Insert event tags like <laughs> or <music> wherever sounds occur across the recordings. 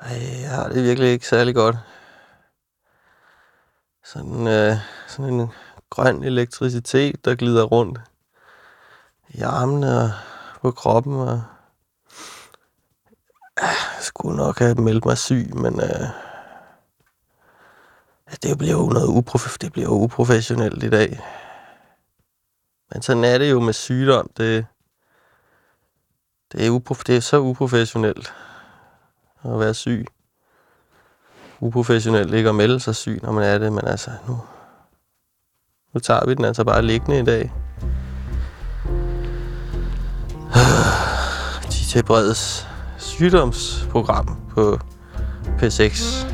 Ej, jeg har det virkelig ikke særlig godt. Sådan, øh, sådan en grøn elektricitet, der glider rundt i armene og på kroppen. Og ah, jeg skulle nok have meldt mig syg, men øh, det bliver jo noget uprof det bliver jo uprofessionelt i dag. Men sådan er det jo med sygdom. Det, det, er, uprof det er så uprofessionelt at være syg. Uprofessionelt ikke at melde sig syg, når man er det, men altså nu, nu tager vi den altså bare liggende i dag. <sighs> DJ Breds sygdomsprogram på P6.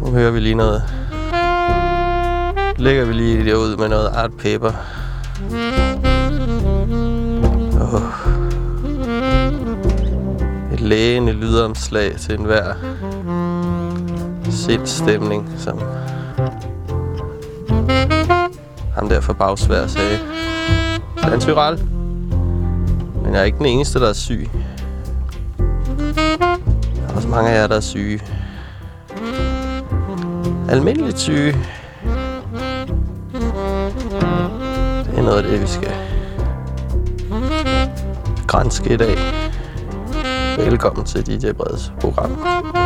Nu hører vi lige noget. Lægger vi lige det ud med noget art paper. Lægende lydomslag til enhver sindstemning, som ham der for bagsvær sagde. Det er en. Men jeg er ikke den eneste, der er syg. Der er også mange af jer, der er syge. Almindeligt syge. Det er noget af det, vi skal grænske i dag. Velkommen til DJ Breds program.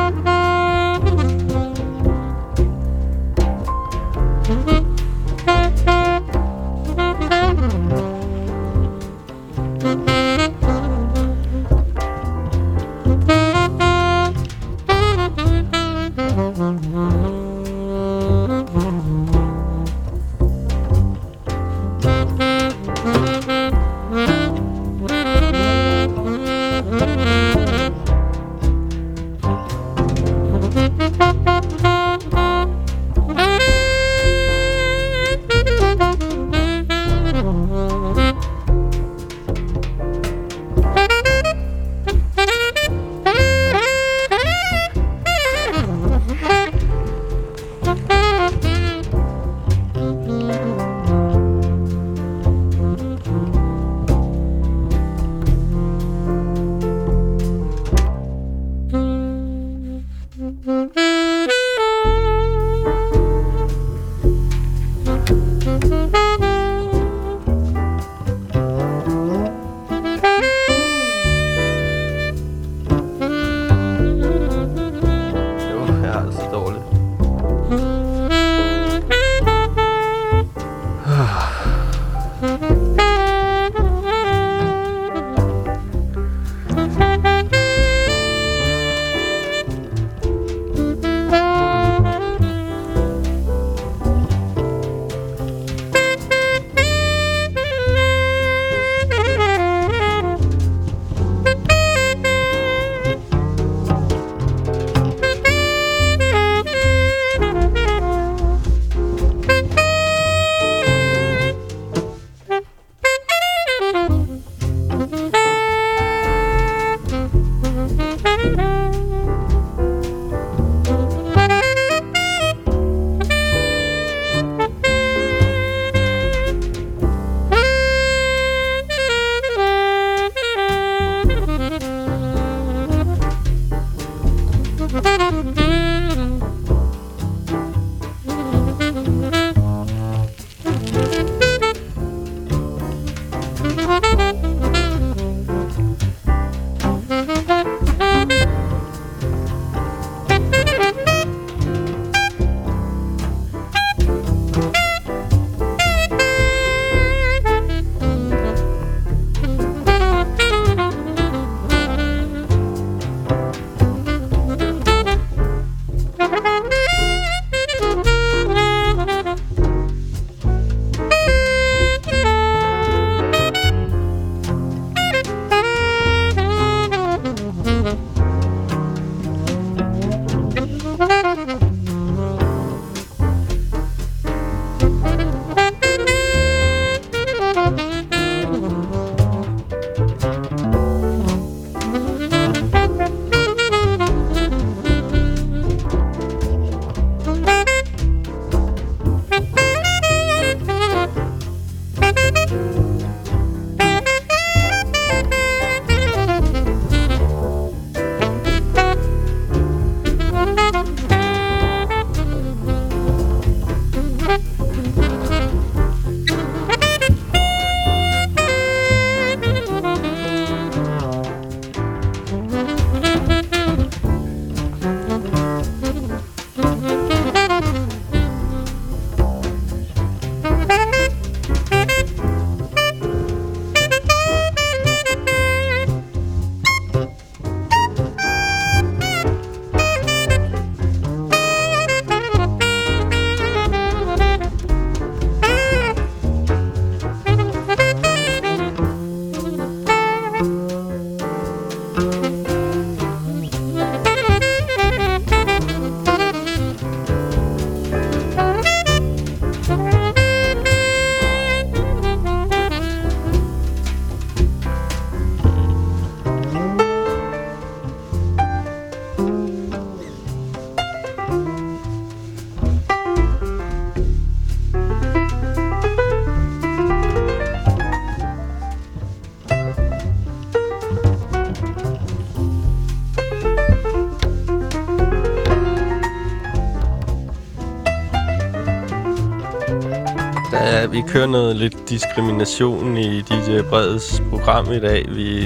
Vi kører noget lidt diskrimination i DJ Breds program i dag. Vi,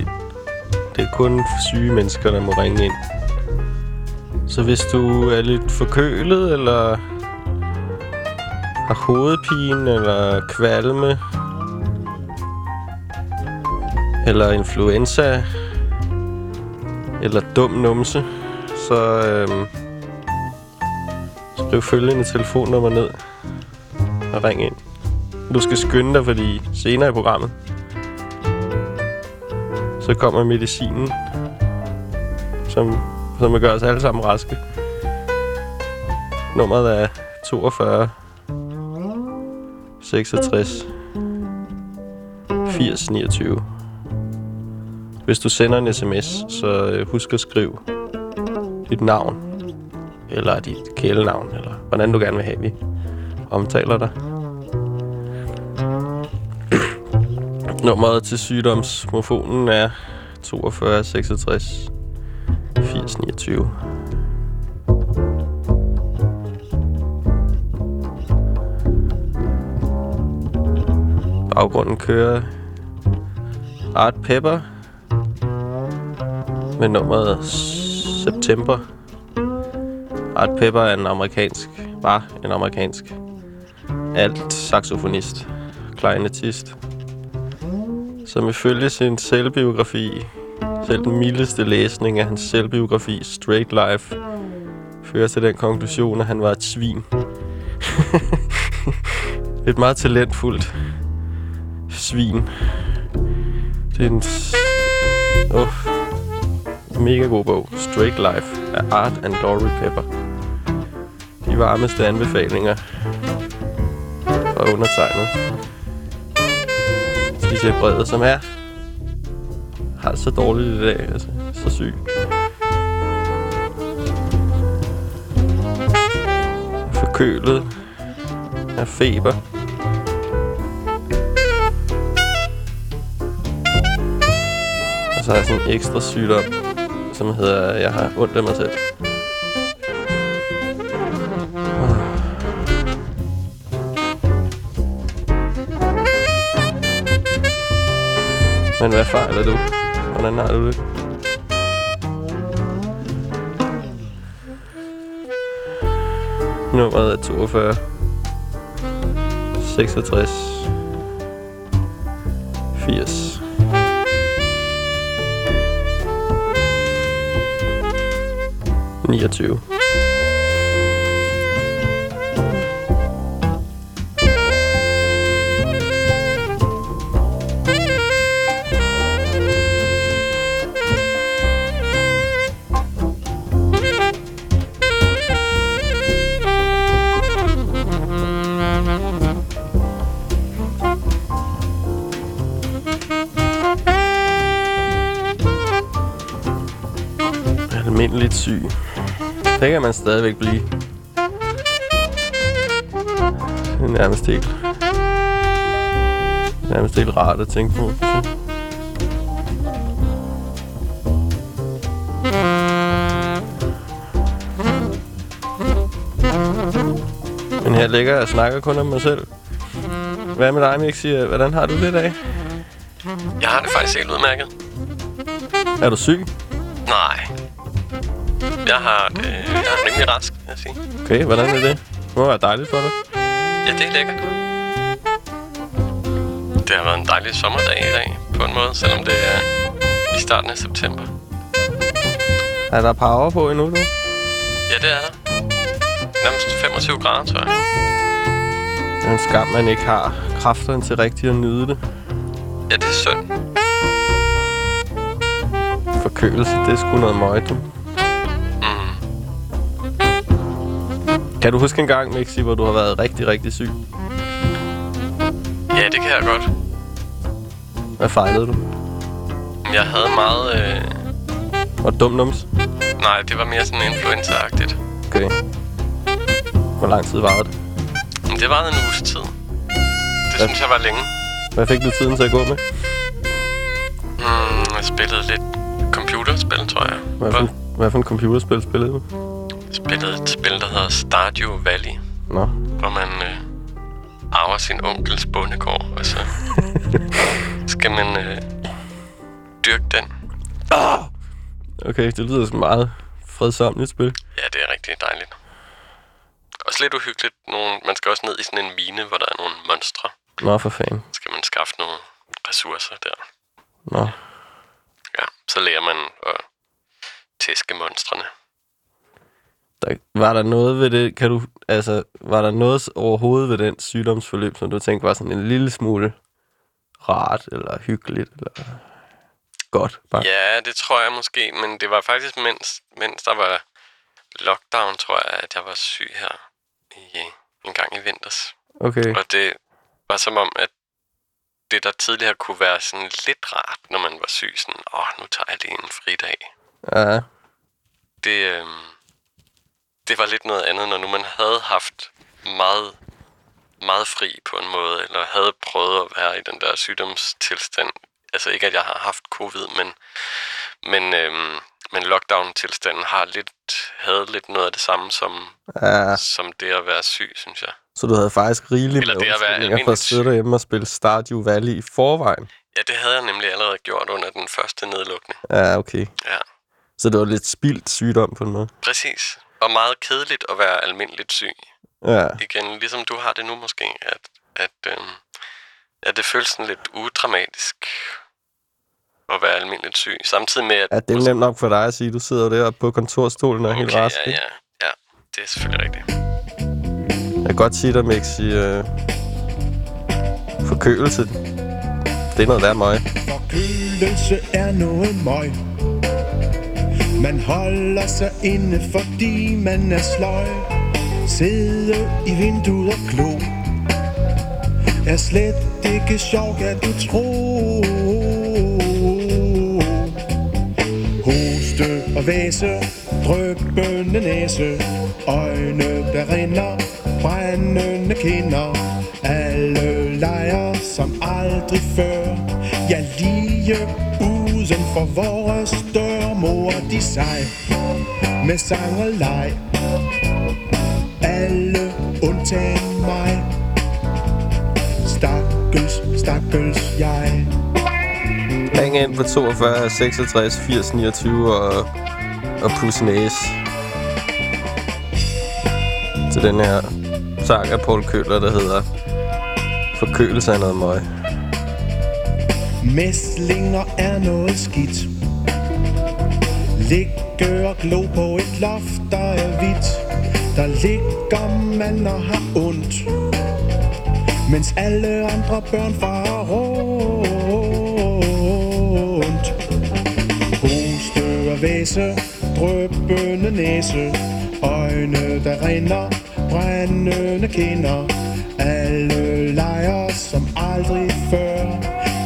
det er kun syge mennesker, der må ringe ind. Så hvis du er lidt forkølet, eller har hovedpine, eller kvalme, eller influenza, eller dum numse, så øhm, skriv følgende telefonnummer ned og ring ind. Du skal skynde dig, fordi senere i programmet, så kommer medicinen, som, som vil gøre os alle sammen raske. Nummeret er 42 66 80 29. Hvis du sender en sms, så øh, husk at skrive dit navn, eller dit kælenavn, eller hvordan du gerne vil have, vi omtaler dig. Nummeret til sygdomsmofonen er 42 66 80 29. Baggrunden kører Art Pepper med nummeret September. Art Pepper er en amerikansk, var en amerikansk alt saxofonist, kleinetist, som ifølge sin selvbiografi, selv den mildeste læsning af hans selvbiografi, Straight Life, fører til den konklusion, at han var et svin. <laughs> et meget talentfuldt svin. Det er en... Oh, mega god bog. Straight Life af Art and Dory Pepper. De varmeste anbefalinger fra undertegnet. DJ Brede, som er har så dårligt i dag, altså så syg. Forkølet. Er feber. Og så har jeg sådan en ekstra sygdom, som hedder, jeg har ondt af mig selv. Men hvad fejler du? Hvordan har du det? Nummeret er 42 66 80 29 Det kan man stadigvæk blive. Det er nærmest helt... Nærmest helt rart at tænke på. Men her ligger jeg og snakker kun om mig selv. Hvad med dig, Mixi? Hvordan har du det i dag? Jeg har det faktisk helt udmærket. Er du syg? Nej. Jeg har rimelig rask, vil jeg sige. Okay, hvordan er det? Det må være dejligt for dig. Ja, det er lækkert. Det har været en dejlig sommerdag i dag, på en måde, selvom det er i starten af september. Er der power på endnu, du? Ja, det er der. Nærmest 25 grader, tror jeg. Det er en skam, man ikke har kræfterne til rigtigt at nyde det. Ja, det er synd. Forkølelse, det er sgu noget møg, du. Kan du huske en gang, Mixi, hvor du har været rigtig, rigtig syg? Ja, det kan jeg godt. Hvad fejlede du? Jeg havde meget... Øh... Og dum nums? Nej, det var mere sådan influenza-agtigt. Okay. Hvor lang tid varede det? Det var en uges tid. Det Ja. synes jeg var længe. Hvad fik du tiden til at gå med? Mm, jeg spillede lidt computerspil, tror jeg. Hvad for, en, hvad for en computerspil spillede du? Spillede et spil, der hedder Stardew Valley, Nå, hvor man øh, arver sin onkels bondegård, og så <laughs> skal man øh, dyrke den. Okay, det lyder som meget fredsomt spil. Ja, det er rigtig dejligt. Også lidt uhyggeligt. Nogle, man skal også ned i sådan en mine, hvor der er nogle monstre. Nå, for fanden. Så skal man skaffe nogle ressourcer der. Nå. Ja, så lærer man at tæske monstrene. Der, var der noget ved det, kan du, altså, var der noget overhovedet ved den sygdomsforløb, som du tænkte var sådan en lille smule rart, eller hyggeligt, eller godt? Bare. Ja, det tror jeg måske, men det var faktisk, mens, mens der var lockdown, tror jeg, at jeg var syg her i, en gang i vinters. Okay, Og det var som om, at det, der tidligere kunne være sådan lidt rart, når man var syg, sådan, åh, oh, nu tager jeg lige en fridag. ja, Det, øhm, det var lidt noget andet, når nu man havde haft meget, meget fri på en måde, eller havde prøvet at være i den der sygdomstilstand. Altså ikke, at jeg har haft covid, men, men, øhm, men lockdown-tilstanden har lidt, havde lidt noget af det samme som, ja. som det at være syg, synes jeg. Så du havde faktisk rigeligt Eller med det at være undskyldninger for at almindeligt sidde derhjemme og spille Stardew Valley i forvejen. Ja, det havde jeg nemlig allerede gjort under den første nedlukning. Ja, okay. Ja, Så det var lidt spildt sygdom på en måde. præcis. Og meget kedeligt at være almindeligt syg. Ja, Igen, ligesom du har det nu måske, at, at, øhm, at det føles sådan lidt udramatisk at være almindeligt syg. Samtidig med, at... ja det er nemt nok for dig at sige. Du sidder der på kontorstolen og er helt okay, rask. ja, ja, ja, det er selvfølgelig rigtigt. Jeg kan godt sige dig, Mixi. Øh, forkølelse. Det er noget værd møg. Forkølelse er noget møg man holder sig inde, fordi man er sløj. Sidde i vinduet og klo Er slet ikke sjovt, kan du tro. Og væse, drøbende næse Øjne, der rinder, brændende kinder. Alle leger som aldrig før. Ja, lige uden for vores dør Mor de sig med sang og leg. Alle undtagen mig. Stakkels, stakkels jeg. Ring ind på 42 66 80 29 og, og pus næse. Til den her sang af Paul Køller, der hedder Forkølelse af noget møg. Mæslinger er noget skidt Ligge og glo på et loft, der er hvidt Der ligger man og har ondt Mens alle andre børn farer rundt væse, drøbende næse Øjne, der rinder, brændende kinder. Alle leger som aldrig før.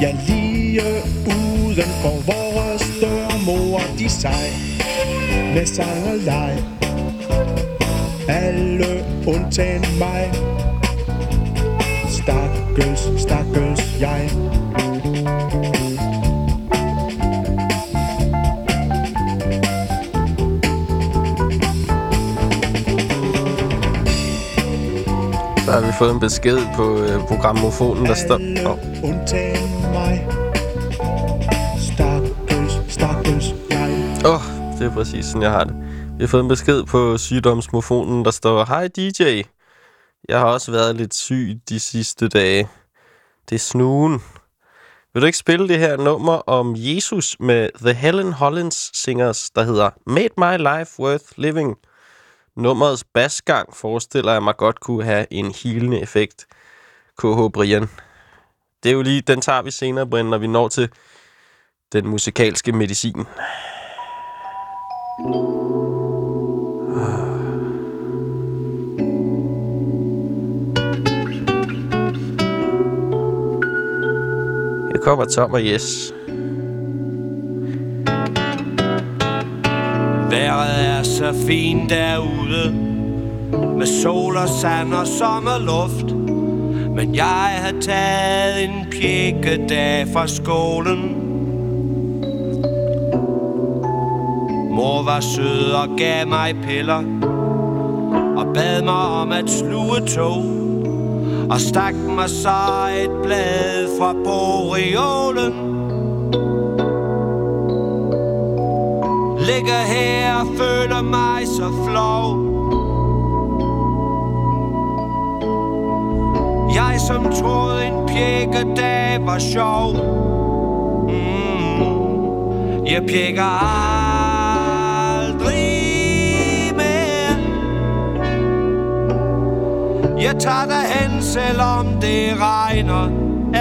Ja, lige uden for vores dør Mor de sig med sang og leg. Alle undtagen mig. Fået en besked på øh, programmofonen, der står... Oh, jeg oh, det er præcis sådan, jeg har det. Vi har fået en besked på sygdomsmofonen, der står... Hej DJ. Jeg har også været lidt syg de sidste dage. Det er snuen. Vil du ikke spille det her nummer om Jesus med The Helen Hollins Singers, der hedder Made My Life Worth Living? Nummerets basgang forestiller jeg mig godt kunne have en hilende effekt. KH Brian. Det er jo lige, den tager vi senere, Brian, når vi når til den musikalske medicin. Her kommer Tom og Jes. Vejret er så fint derude. Med sol og sand og sommerluft. Men jeg har taget en pjekkedag fra skolen. Mor var sød og gav mig piller. Og bad mig om at sluge tog. Og stak mig så et blad fra boreolen Ligger her og føler mig så flov. Jeg som troede en pjekkedag var sjov. Mm. Jeg pjekker aldrig mere. Jeg tager dig hen, selvom det regner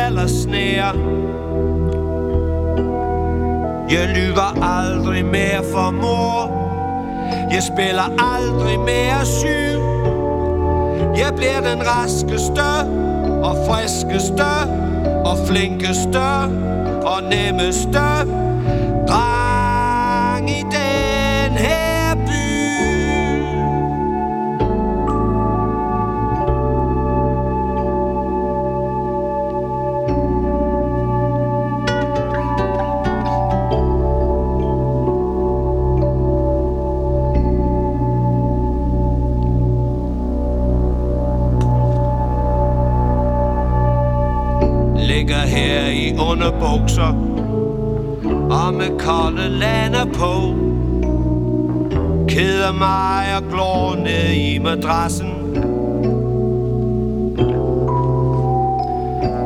eller sneer. Jeg lyver aldrig mere for mor. Jeg spiller aldrig mere syg. Jeg bliver den raskeste og friskeste og flinkeste og nemmeste. Med kolde lande på. Keder mig og glår ned i madrassen.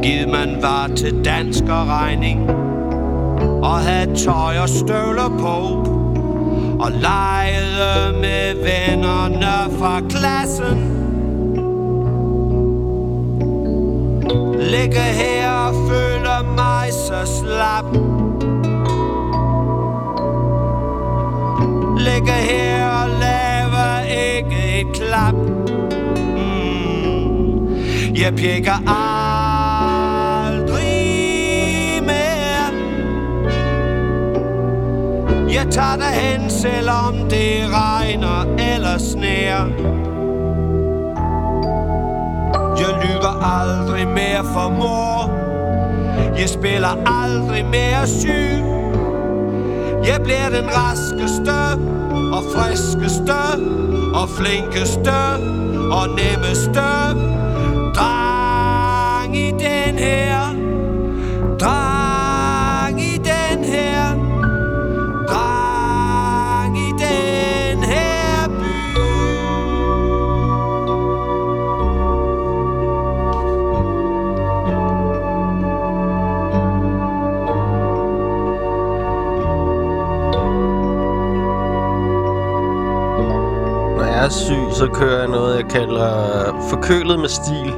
Giv man var til dansker regning Og havde tøj og støvler på. Og legede med vennerne fra klassen. Ligger her og føler mig så slap. Ligger her og laver ikke et klap. Mm. Jeg pjekker aldrig mere. Jeg tager dig hen, selvom det regner eller sneer. Jeg lyver aldrig mere for mor. Jeg spiller aldrig mere syg. Jeg bliver den raskeste og friskeste og flinkeste og nemmeste Dreng i den her så kører jeg noget, jeg kalder forkølet med stil.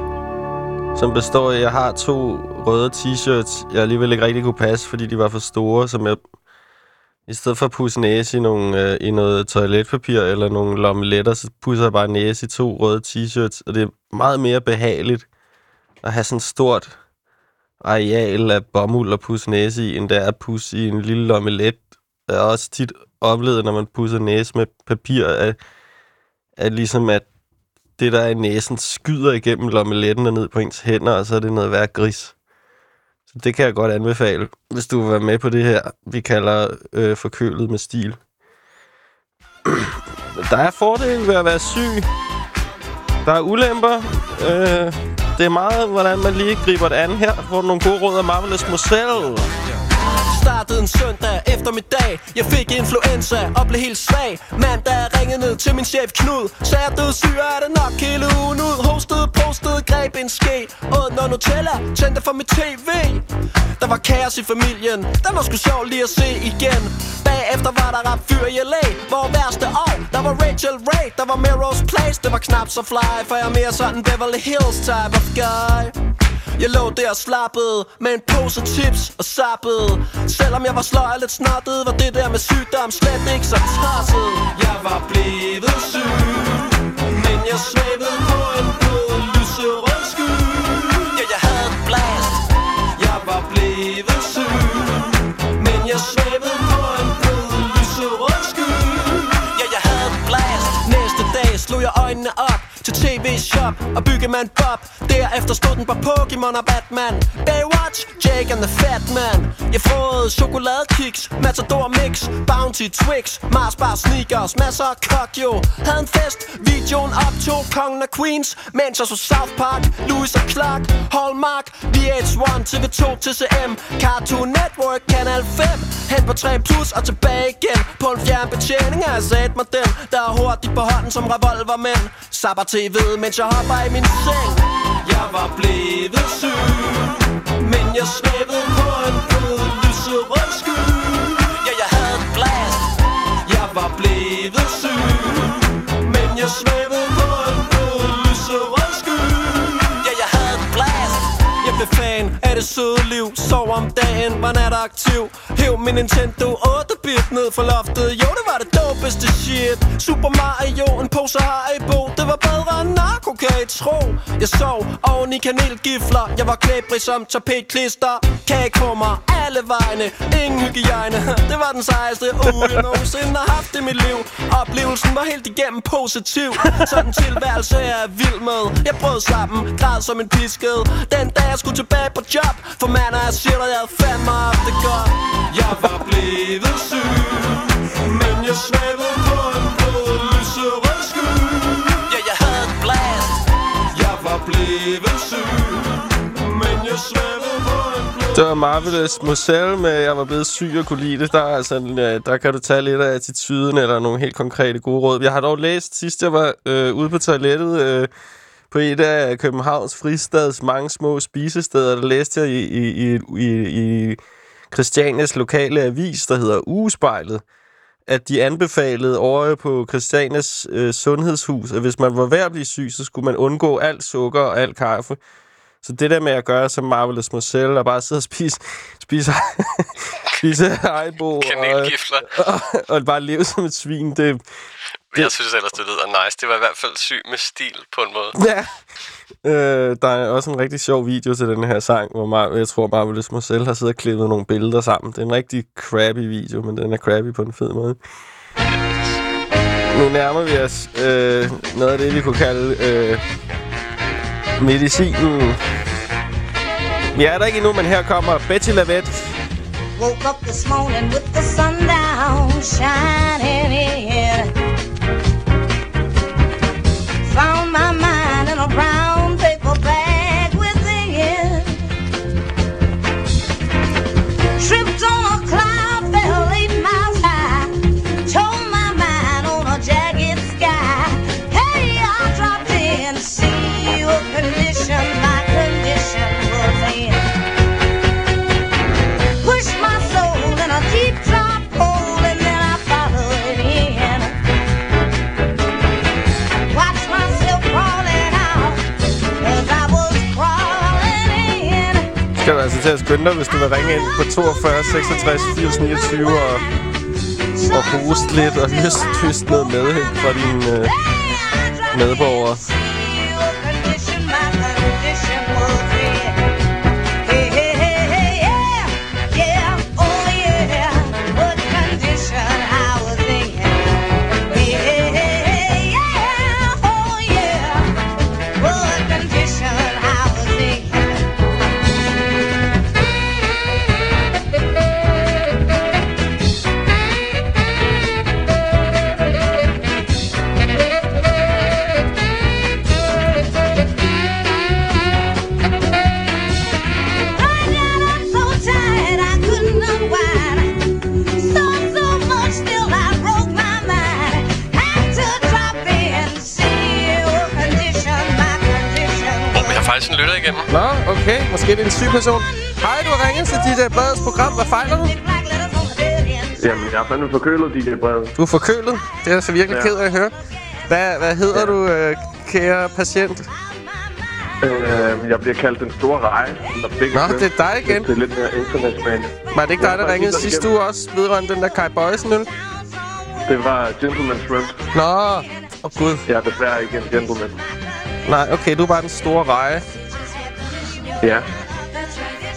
Som består af, at jeg har to røde t-shirts, jeg alligevel ikke rigtig kunne passe, fordi de var for store, som jeg... I stedet for at pusse næse i, nogle, øh, i noget toiletpapir eller nogle lommeletter, så pusser jeg bare næse i to røde t-shirts. Og det er meget mere behageligt at have sådan et stort areal af bomuld at pusse næse i, end det er at pusse i en lille lommelet. Jeg har også tit oplevet, når man pusser næse med papir, at, at ligesom at det, der er i næsen, skyder igennem lommeletten og ned på ens hænder, og så er det noget værd gris. Så det kan jeg godt anbefale, hvis du vil være med på det her, vi kalder øh, forkølet med stil. <clears throat> Der er fordele ved at være syg. Der er ulemper. Øh, det er meget, hvordan man lige griber det an her. Får nogle gode råd af Marvelous Moselle startede en søndag eftermiddag. Jeg fik influenza og blev helt svag. Mandag ringede ned til min chef Knud. Sagde jeg du syg, er det nok hele ugen ud? Hostede, postede, greb en ske. Under Nutella, tændte for mit tv Der var kaos i familien. Den var sgu sjov lige at se igen. Bagefter var der rap fyr i LA Hvor værste år, der var Rachel Ray Der var Melrose Place, det var knap så fly For jeg er mere sådan Beverly Hills type of guy. Jeg lå der og slappede Med en pose chips og sappede Selvom jeg var sløj og lidt snottet Var det der med sygdom slet ikke så tosset Jeg var blevet syg Men jeg svævede på en blød lyserød sky. Ja, jeg havde et blast. Jeg var blevet syg Men jeg svævede på en blød lyserød sky. Ja, jeg havde et blast. Næste dag slog jeg øjnene op tv-shop og bygge man bob Derefter stod den på Pokémon og Batman. Baywatch, Jake and the Fat Man. Jeg frøede chokoladekiks, Matador Mix Bounty Twix, Mars Bar Sneakers Masser af kok jo. Havde en fest, videoen optog kongen af Queens Mens jeg så South Park, Louis og Clark Hallmark, VH1, TV2, TCM Cartoon Network, Kanal 5 Hen på 3 Plus og tilbage igen. På en fjernbetjening har jeg sat mig den Der er hurtigt på hånden som revolvermænd. Sabber TV, mens jeg hopper i min seng. Jeg var blevet syg Men jeg svævede på en blød lyserød sky. Ja, jeg havde et blast Jeg var blevet syg Men jeg svævede på en blød lyserød sky. Ja, jeg havde et blast Jeg blev fan af det søde liv? Sov om dagen, var nataktiv. Hæv min Nintendo 8 8-bit ned fra loftet. Jo, det var det dopeste shit. Super Mario, en pose har i bo Det var bedre end narko, kan I tro. Jeg sov oven i kanelgifler. Jeg var klæbrig som tapetklister Kagekrummer alle vegne. Ingen hygiejne. <laughs> Det var den sejeste uge, jeg nogensinde har haft i mit liv. Oplevelsen var helt igennem positiv. Sådan tilværelse er jeg vild med. Jeg brød sammen, græd som en pisket. Den dag jeg skulle tilbage på job For mand, jeg siger dig, jeg havde fandme haft det godt. Jeg var blevet det var Marvelous Moselle med, jeg var blevet syg og kunne lide det. Der, er altså, øh, der kan du tage lidt af attituden, eller nogle helt konkrete gode råd. Jeg har dog læst, sidst jeg var øh, ude på toilettet øh, på et af Københavns fristads mange små spisesteder, der læste jeg i, i, i, i, i Christianias lokale avis, der hedder Ugespejlet, at de anbefalede over på Christianias øh, sundhedshus, at hvis man var ved at blive syg, så skulle man undgå alt sukker og alt kaffe. Så det der med at gøre som Marvelous Moselle og bare sidde og spise, spise, <laughs> spise Haribo og, og, <laughs> og bare leve som et svin, det, Jeg synes ellers, det lyder nice. Det var i hvert fald syg med stil på en måde. Ja. Øh, der er også en rigtig sjov video til den her sang, hvor Mar- jeg tror, Marvelous Marcel har siddet og klippet nogle billeder sammen. Det er en rigtig crappy video, men den er crappy på en fed måde. Nu nærmer vi os øh, noget af det, vi kunne kalde øh, medicinen. Vi er der ikke endnu, men her kommer Betty Lavette. Woke up this morning with the sun down, shining in. Til at skynde dig, hvis du vil ringe ind på 42 66 80 29 og, og hoste lidt og <laughs> høste, høste noget med fra dine øh, medborgere. Faktisk en lytter igennem. Nå, okay. Måske det er en syg person. Hej, du har ringet til DJ Breders program. Hvad fejler du? Jamen, jeg er fandme forkølet, DJ Brede. Du er forkølet. Det er jeg så virkelig Ja. ked af at høre. Hvad, hvad hedder Ja. du, øh, kære patient? Øh, jeg bliver kaldt den store reje. Nå, det er dig igen. Det er lidt mere internationalt. Var det ikke dig, der ringede sidste uge også vedrørende den der Kai Bøjsen øl? Det var Gentleman Shrimp. Nå, åh oh, gud. Jeg er desværre ikke en gentleman. Nej, okay, du er bare den store reje. Ja,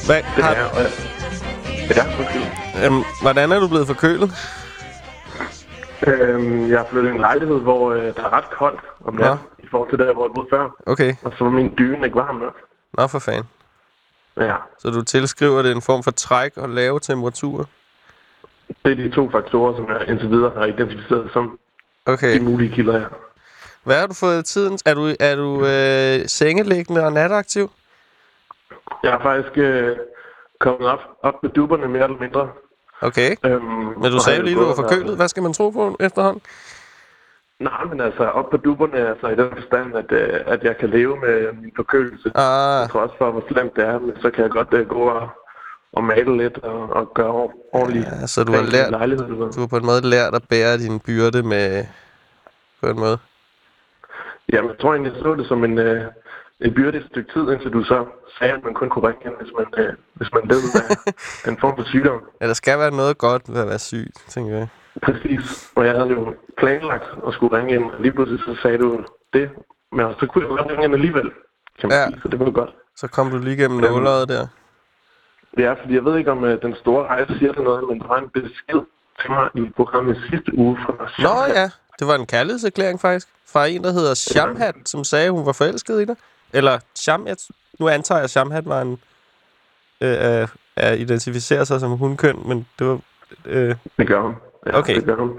Hvad, det har, er jeg. Ja, undskyld. øhm, hvordan er du blevet forkølet? Øhm, jeg har flyttet i en lejlighed, hvor øh, der er ret koldt om natten, i forhold til der, hvor jeg boede før. Okay. Og så var min dyne ikke varm nok. Nå, for fanden. Ja, Så du tilskriver det en form for træk og lave temperaturer? det er de to faktorer, som jeg indtil videre har identificeret som Okay. de mulige kilder her. Hvad har du fået i tiden? Er du, er du øh, sengeliggende og nataktiv? Jeg har faktisk øh, kommet op, op med duberne mere eller mindre. Okay. Øhm, Men du sagde lige, du var forkølet. Hvad skal man tro på efterhånden? Nej, men altså op på duberne, altså i den forstand, at, øh, at jeg kan leve med min forkølelse. Ah, Jeg tror også for, hvor slemt det er, men så kan jeg godt uh, gå og, og male lidt og, og gøre or- ordentligt. ja, så du har lært, du har på en måde lært at bære din byrde med... På en måde. Jamen, jeg tror egentlig, jeg så det som en, uh, en byrde et stykke tid, indtil du så sagde, at man kun kunne ringe ind, hvis man, uh, hvis man led af <laughs> en form for sygdom. Ja, der skal være noget godt ved at være syg, tænker jeg. Præcis. Og jeg havde jo planlagt at skulle ringe ind, og lige pludselig så sagde du det. Men så kunne jeg godt ringe ind alligevel, kan man Ja. sige, så det var godt. Så kom du lige igennem nåløjet der. Ja, fordi jeg ved ikke, om uh, den store rejse siger det noget, men der var en besked til mig i programmet sidste uge fra Nå ja, det var en kærlighedserklæring faktisk. Fra en, der hedder Shamhat, som sagde, hun var forelsket i dig. Eller Sham, jeg, nu antager jeg, at Shamhat var en... Øh, øh, er identificerer sig som hundkøn, men det var... Øh, Det gør hun. Ja, Okay. Det gør hun.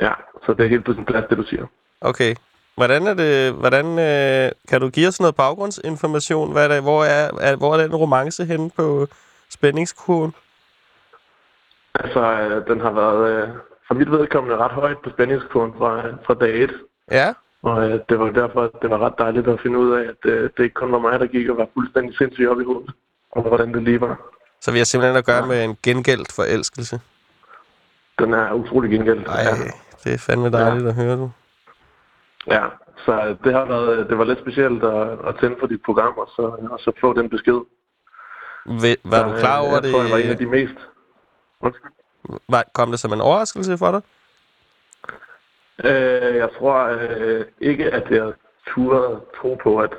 Ja, så det er helt på sin plads, det du siger. okay. Hvordan er det... Hvordan, øh, kan du give os noget baggrundsinformation? Hvad er det, hvor, er, er, hvor er den romance henne på spændingskurven? Altså, øh, den har været øh, for mit vedkommende ret højt på spændingskurven fra, fra dag 1. Ja, Og øh, det var derfor, at det var ret dejligt at finde ud af, at øh, det ikke kun var mig, der gik og var fuldstændig sindssyg op i hovedet. Og hvordan det lige var. så vi har simpelthen at gøre med en gengældt forelskelse. Den er utrolig gengældt. Ej, Ja. det er fandme dejligt at høre, du. ja. Så øh, det har været, det var lidt specielt at, at tænde for dit program, og så, og så få den besked. Ved, var Så, du øh, klar over jeg det? tror, jeg var en af de mest... Undskyld. Var, kom det som en overraskelse for dig? Øh, jeg tror øh, ikke, at jeg turde tro på, at,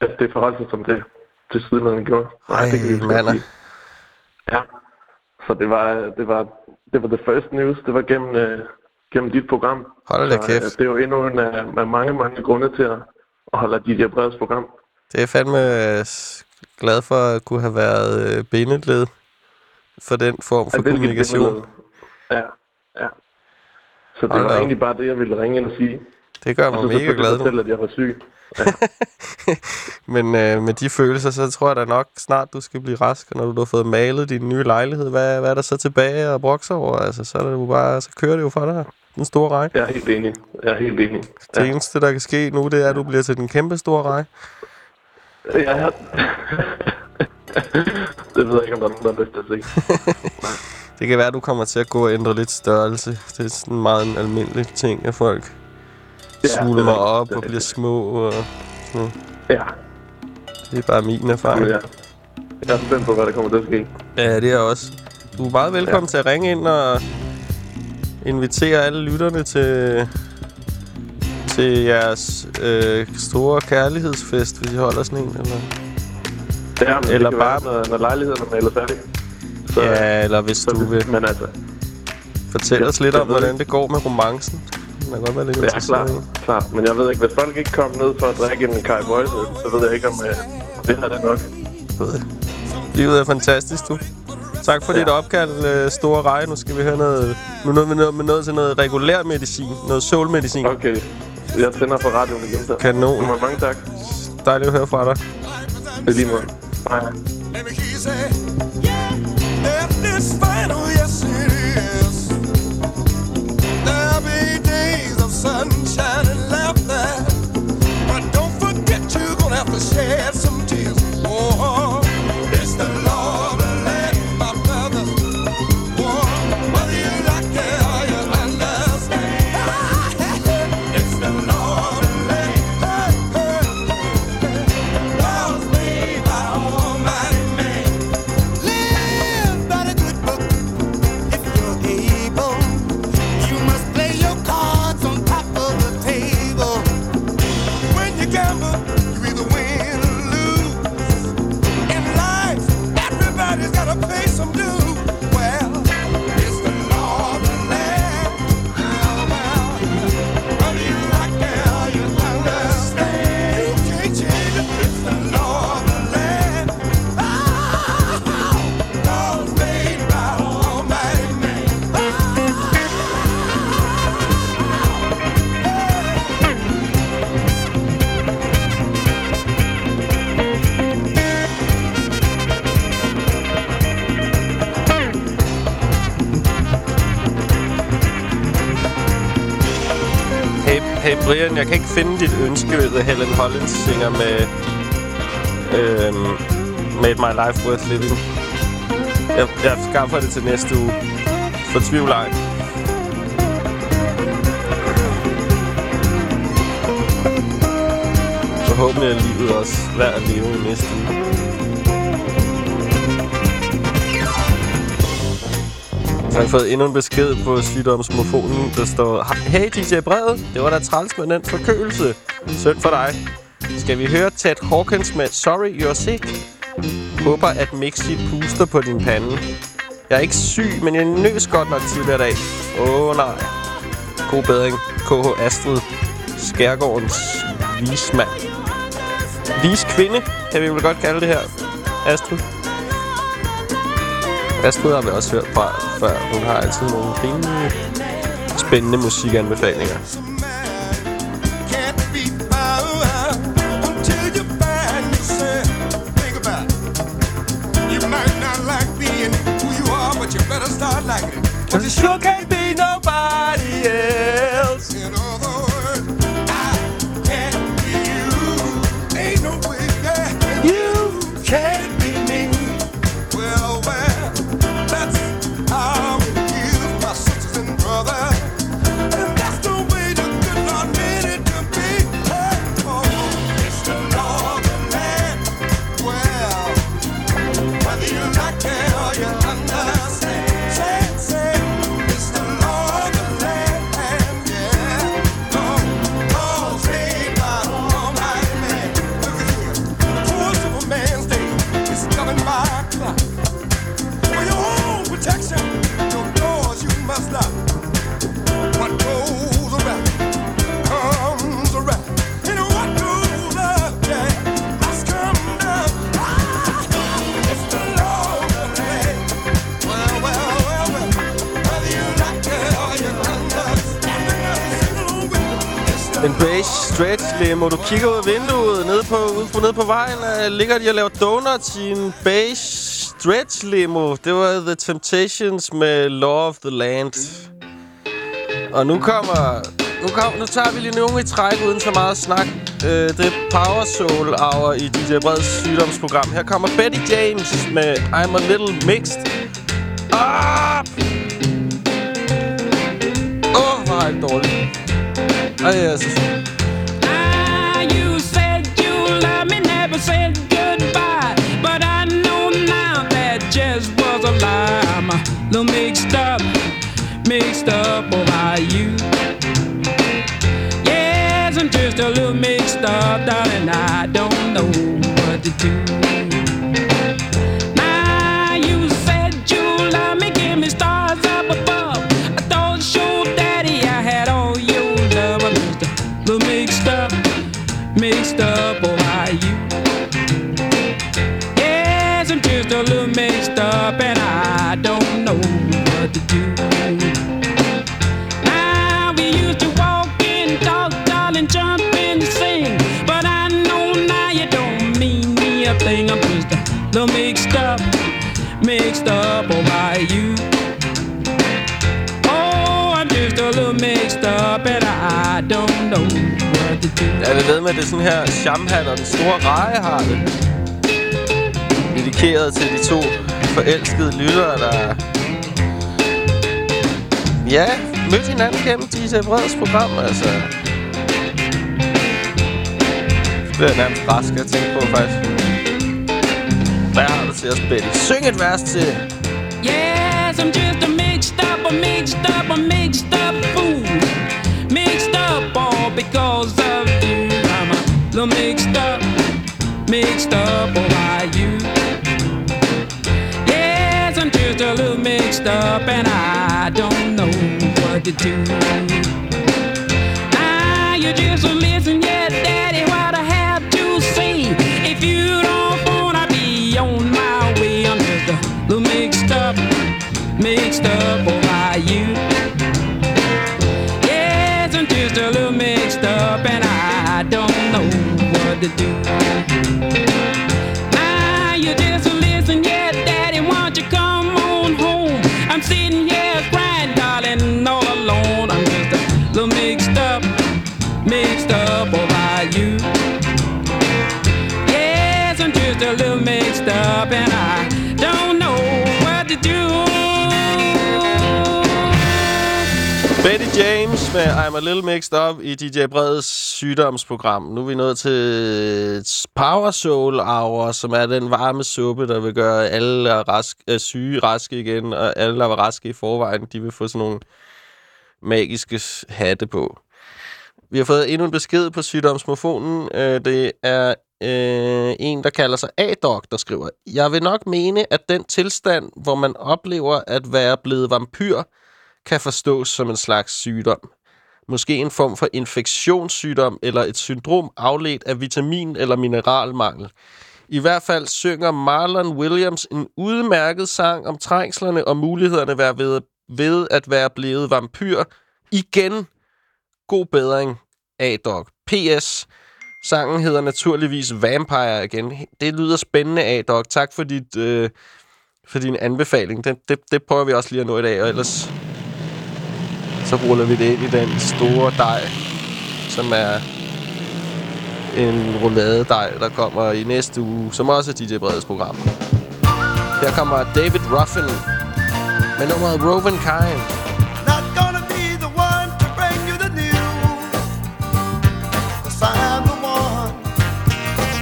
at det forholdt sig som det til siden, gjorde. Ej, det kan vi mander. Ja. Så det var, det var, det var the first news. Det var gennem, øh, gennem dit program. Hold da øh, kæft. det er jo endnu en af, af mange, mange grunde til at, at holde dit breds program. Det er fandme glad for at kunne have været øh, bindeled for den form for Ja, kommunikation. Ja, ja. Så det Hold var da egentlig bare det, jeg ville ringe ind og sige. Det gør mig mega glad nu. fortælle, at jeg var syg. <laughs> Men øh, med de følelser, så tror jeg da nok snart, du skal blive rask. Når du har fået malet din nye lejlighed, hvad, hvad er der så tilbage og brokse over? Altså, så, er det jo bare, så kører det jo for dig. Den store rej. Jeg er helt enig. Jeg er helt enig. Det eneste, der kan ske nu, det er, at du bliver til den kæmpe store rej. Ja, ja. <laughs> det ved jeg ikke, om der er nogen, der har lyst til at se. <laughs> Det kan være, at du kommer til at gå og ændre lidt størrelse. Det er sådan meget en almindelig ting, at folk Ja, svulmer er rigtigt. op og bliver små. Og Ja, det er bare min erfaring. ja. Jeg er spændt på, hvad der kommer til at ske. Ja, det er også. Du er meget velkommen ja. til at ringe ind og invitere alle lytterne til, til jeres øh, store kærlighedsfest, hvis I holder sådan en. Eller, Ja, men Eller det bare- Være, når, når lejligheden er malet færdig. Så, ja, eller hvis så, du vil Men altså, fortælle Ja, os lidt om, hvordan det går med romancen. Det kan godt være lidt klart, i. klart. Men jeg ved ikke, hvis folk ikke kom ned for at drikke en Kai Boyse, så ved jeg ikke, om uh, det her er det nok. Livet er fantastisk, du. Tak for ja. dit opkald, øh, store rej. Nu skal vi høre noget... Nu er vi nået, vi nået til noget regulær medicin. Noget solmedicin. Okay, jeg tænder for radioen igen. Så. Kanon. Mange tak. Dejligt at høre fra dig. Det er lige måde. Let me final, yes it is. There'll be days of sunshine and laughter, but don't forget you're gonna have to shed finde dit ønske Helen Hollins singer med... Øhm, Made My Life Worth Living. Jeg, jeg skaffer det til næste uge. Fortvivl ej. Forhåbentlig er livet også værd at leve i næste uge. Jeg har fået endnu en besked på sygdomsmofonen, der står Hey DJ Brede, det var da træls med den forkølelse. Synd for dig. Skal vi høre Ted Hawkins med Sorry You're Sick? Håber, at Mixi puster på din pande. Jeg er ikke syg, men jeg nøs godt nok tidligere dag. Åh oh, nej. God bedring. KH Astrid. Skærgårdens vismand. Vis kvinde, kan vi vel godt kalde det her. Astrid. Astrid har vi også hørt fra før. Hun har altid nogle rimelig spændende musikanbefalinger. You might not like being who you are, but you better start liking it. Cause it sure can't be på. Du kigger ud af vinduet nede på, ude på, nede på vejen. Øh, ligger de og laver donuts i en beige stretch limo. Det var The Temptations med Law of the Land. Og nu kommer... Nu, kom, nu tager vi lige nogle i træk uden så meget snak. Øh, det er Power Soul Hour i DJ Breds sygdomsprogram. Her kommer Betty James med I'm a Little Mixed. Ah! Åh, oh, hvor er det dårligt. Ej, jeg er så little mixed up, mixed up about you. Yes, I'm just a little mixed up, darling. I don't know what to do. Er det ved med, at det er sådan her Shamhat og den store reje har det? Dedikeret til de to forelskede lyttere, der... Ja, mødte hinanden gennem DJ Breds program, altså. Det bliver nærmest rask at tænke på, faktisk. Hvad har du til at spille? Syng et vers til. Yes, I'm just a mixed up, a mixed up, a mixed up fool. Mixed up all because of mixed up by you. Yes, I'm just a little mixed up and I don't know what to do. Ah, you just listen, yeah, daddy, what I have to say. If you don't wanna be on my way, I'm just a little mixed up, mixed up by you. Yes, I'm just a little mixed up and I don't know what to do. Just a little mixed up, and I don't know what to do. Betty James med I'm a Little Mixed Up i DJ Breds sygdomsprogram. Nu er vi nået til Power Soul Hour, som er den varme suppe, der vil gøre alle rask, er syge raske igen, og alle, der var raske i forvejen, de vil få sådan nogle magiske hatte på. Vi har fået endnu en besked på sygdomsmofonen. Øh, det er øh, en, der kalder sig A-Dog, der skriver, Jeg vil nok mene, at den tilstand, hvor man oplever at være blevet vampyr, kan forstås som en slags sygdom. Måske en form for infektionssygdom eller et syndrom afledt af vitamin- eller mineralmangel. I hvert fald synger Marlon Williams en udmærket sang om trængslerne og mulighederne ved, ved, ved at være blevet vampyr. Igen, god bedring, A-Dog. P.S. Sangen hedder naturligvis Vampire igen. Det lyder spændende, af, Dog. Tak for, dit, øh, for din anbefaling. Det, det, det prøver vi også lige at nå i dag, og ellers så ruller vi det ind i den store dej, som er en rouladedej, der kommer i næste uge, som også er DJ Breds program. Her kommer David Ruffin med nummeret Roven Kind.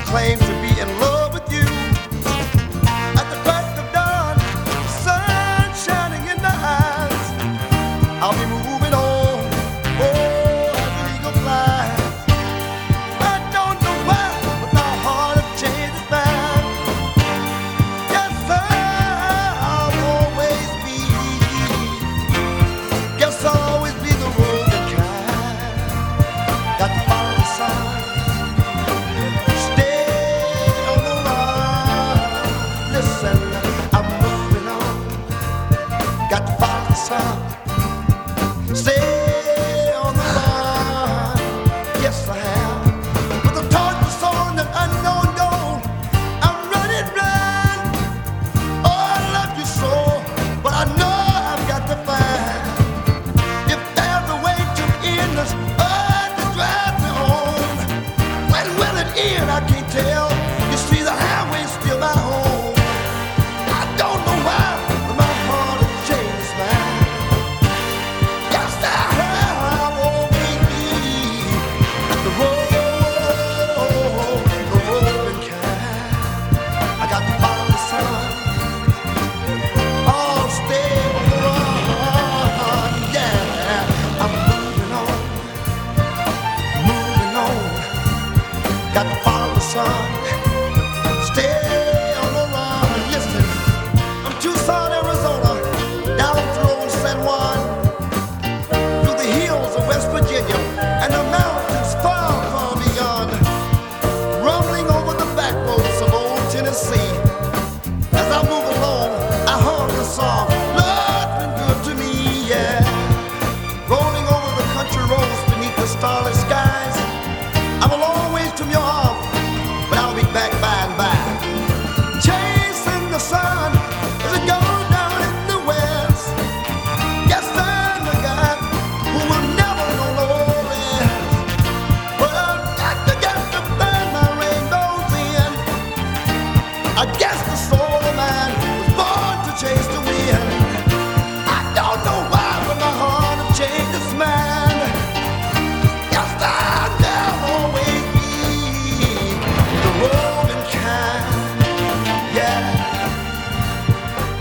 Who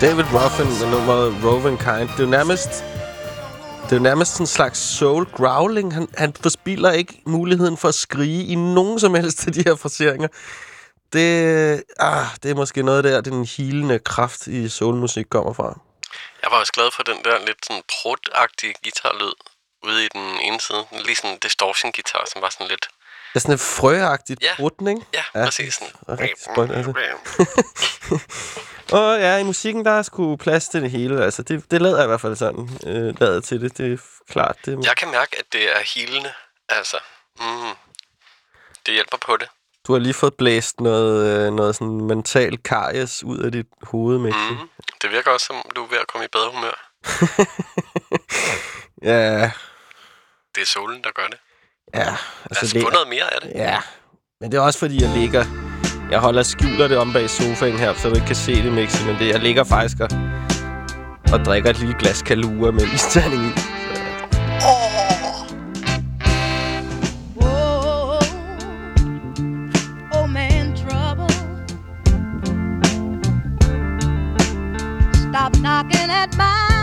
David Ruffin med nummeret Roving Kind. Det er nærmest... Det er jo nærmest en slags soul growling. Han, han forspilder ikke muligheden for at skrige i nogen som helst af de her fraseringer. Det, ah, det er måske noget der, den hilende kraft i soulmusik kommer fra. Jeg var også glad for den der lidt sådan prut-agtige guitarlyd ude i den ene side. Lige sådan en distortion-guitar, som var sådan lidt... Det er sådan et frøagtigt Ja. brutten, ikke? Ja, ja præcis. Sådan. sprøjt, altså. Og ja, i musikken, der er sgu plads til det hele. Altså, det, det lader jeg i hvert fald sådan. Øh, lader til det, det er klart. Det... Jeg kan mærke, at det er helende. Altså, mm, det hjælper på det. Du har lige fået blæst noget, øh, noget sådan mental karies ud af dit hoved, Mikkel. Mm, det virker også, som du er ved at komme i bedre humør. <laughs> ja. Det er solen, der gør det. Ja. Altså, Lad os få noget mere af det. Ja. Men det er også, fordi jeg ligger jeg holder skjuler det om bag sofaen her, så du ikke kan se det, Mixi, men det, jeg ligger faktisk og, og drikker et lille glas kalua med isterning i. Oh. Stop knocking at my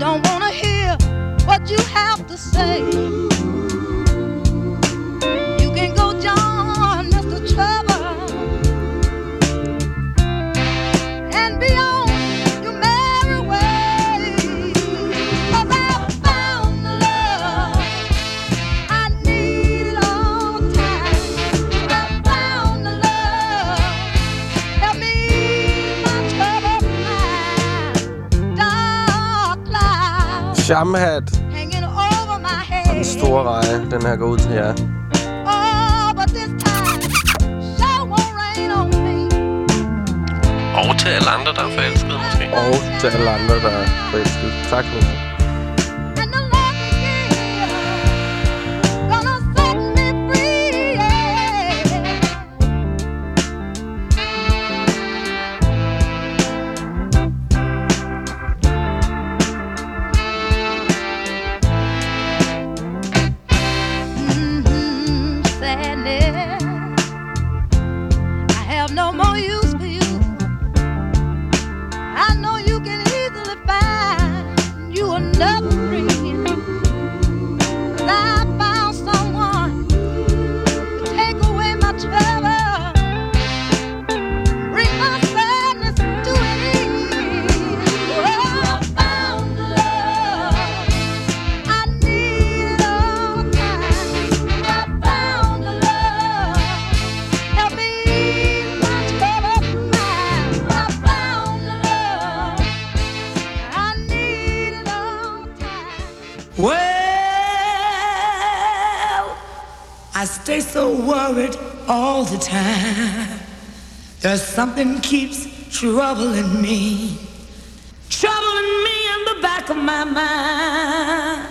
don't wanna hear what you have to say. Shamhat. Og den store reje, den her går ud til jer. Og til alle andre, der er forelskede, måske. Og til alle andre, der er forelskede. Tak, Nicolai. worried all the time. There's something keeps troubling me, troubling me in the back of my mind.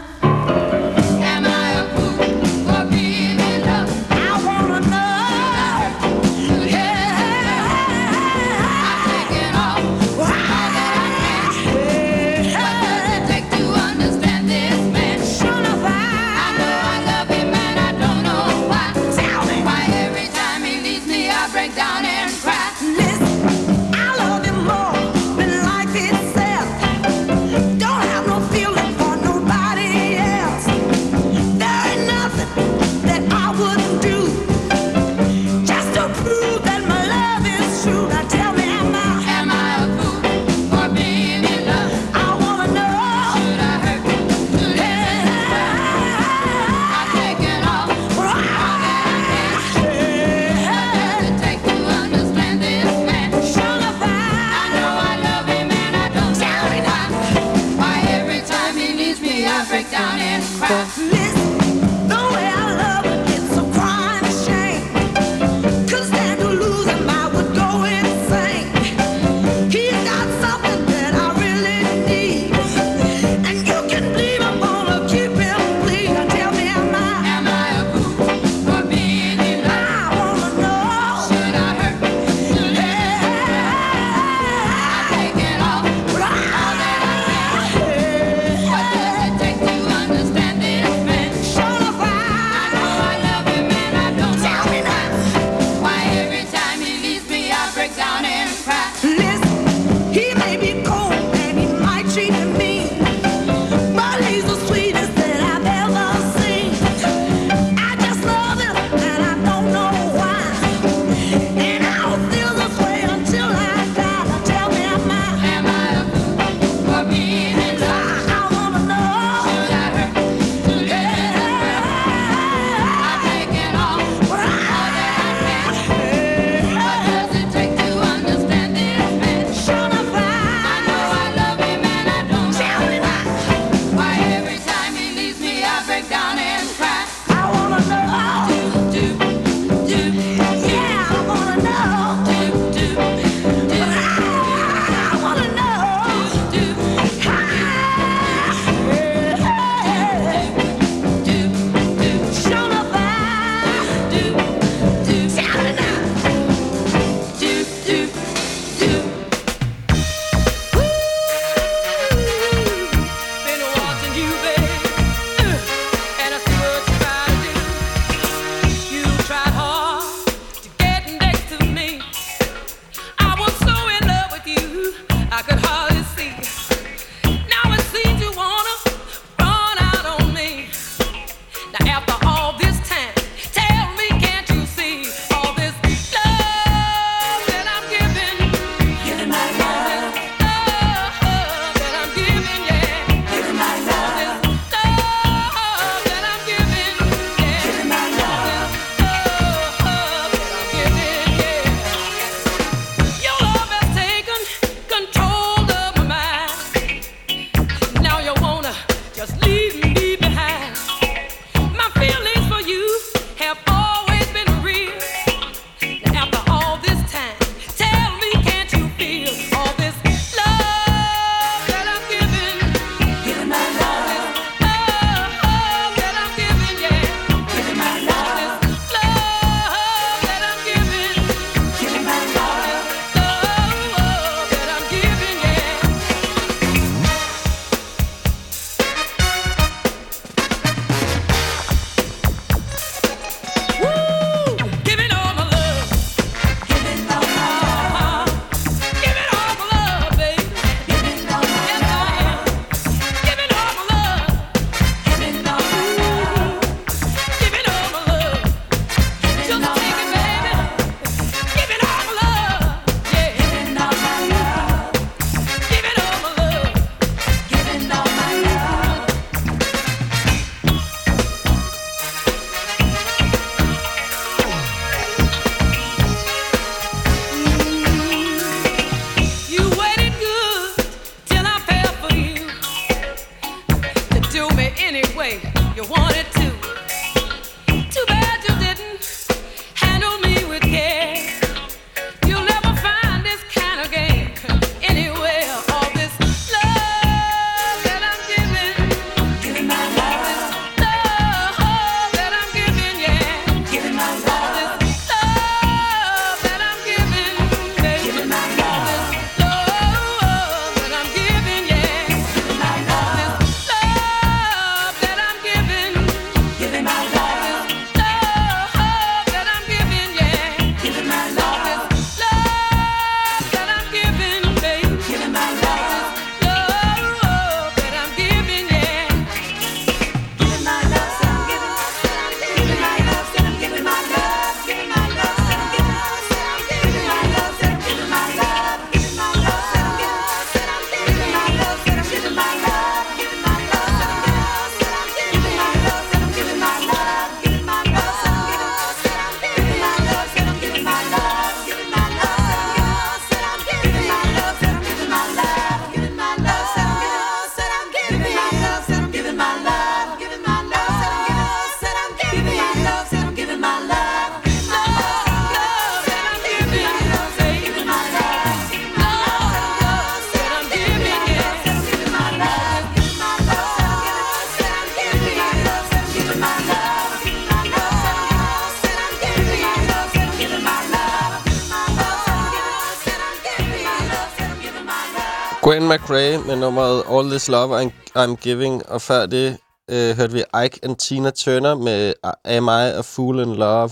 All This Love I'm, I'm Giving, og før det øh, hørte vi Ike and Tina Turner med Am I a Fool in Love?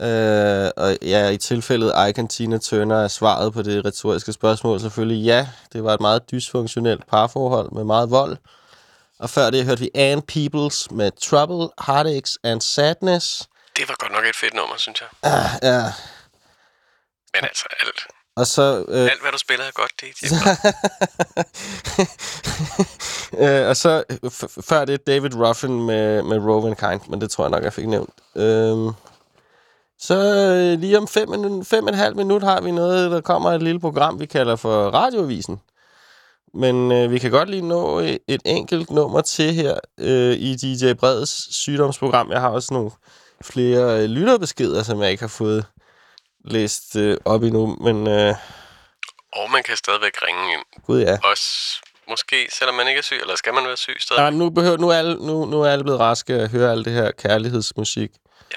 Øh, og ja, i tilfældet Ike and Tina Turner er svaret på det retoriske spørgsmål selvfølgelig ja. Det var et meget dysfunktionelt parforhold med meget vold. Og før det hørte vi Ann Peoples med Trouble, Heartaches and Sadness. Det var godt nok et fedt nummer, synes jeg. Ah, ja. Men altså, alt, Og så... Øh, alt hvad du spiller er godt, det er <laughs> øh, og så øh, f- før det David Ruffin med, med Rowan Kind, men det tror jeg nok, jeg fik nævnt. Øhm, så øh, lige om fem, fem og en halv minut har vi noget, der kommer et lille program, vi kalder for Radioavisen. Men øh, vi kan godt lige nå et, et enkelt nummer til her øh, i DJ Breds sygdomsprogram. Jeg har også nogle flere øh, lytterbeskeder, som jeg ikke har fået læst øh, op endnu, men øh, Og man kan stadigvæk ringe ind. gud ja. Også måske, selvom man ikke er syg, eller skal man være syg stadig? Nej, nu, behøver, nu, er alle, nu, nu er alle blevet raske at høre alt det her kærlighedsmusik. Ja.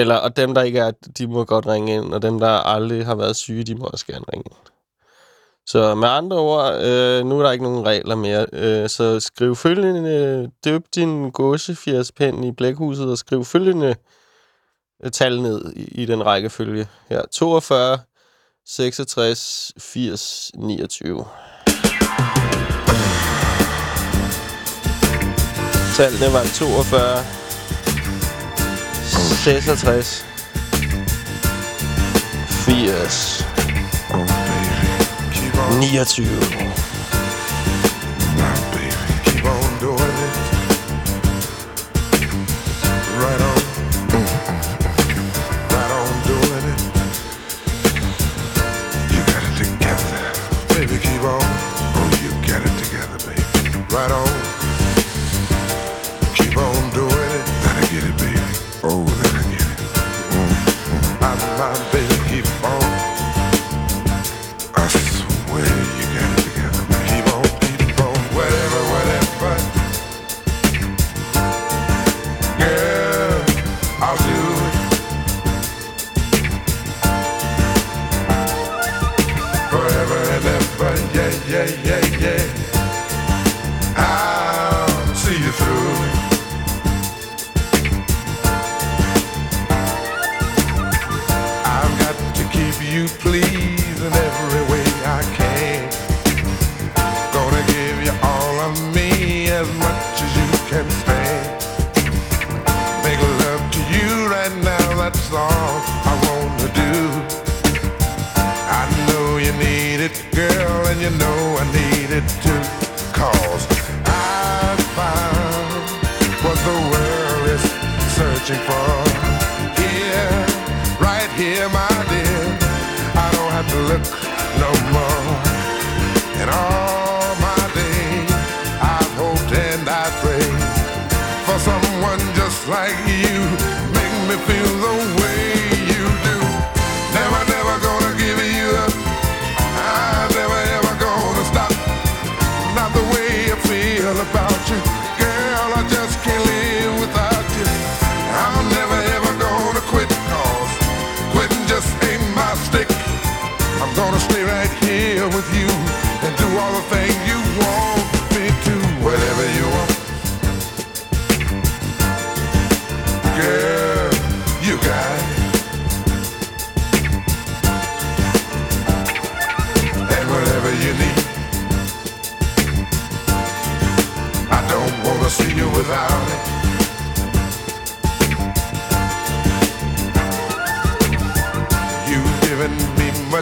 Eller, og dem, der ikke er, de må godt ringe ind, og dem, der aldrig har været syge, de må også gerne ringe ind. Så med andre ord, øh, nu er der ikke nogen regler mere. Øh, så skriv følgende, døb din gåsefjerspind i blækhuset, og skriv følgende øh, tal ned i, i den rækkefølge her. 42, 66, 80, 29. Tallene var 42, 66, 80, 29.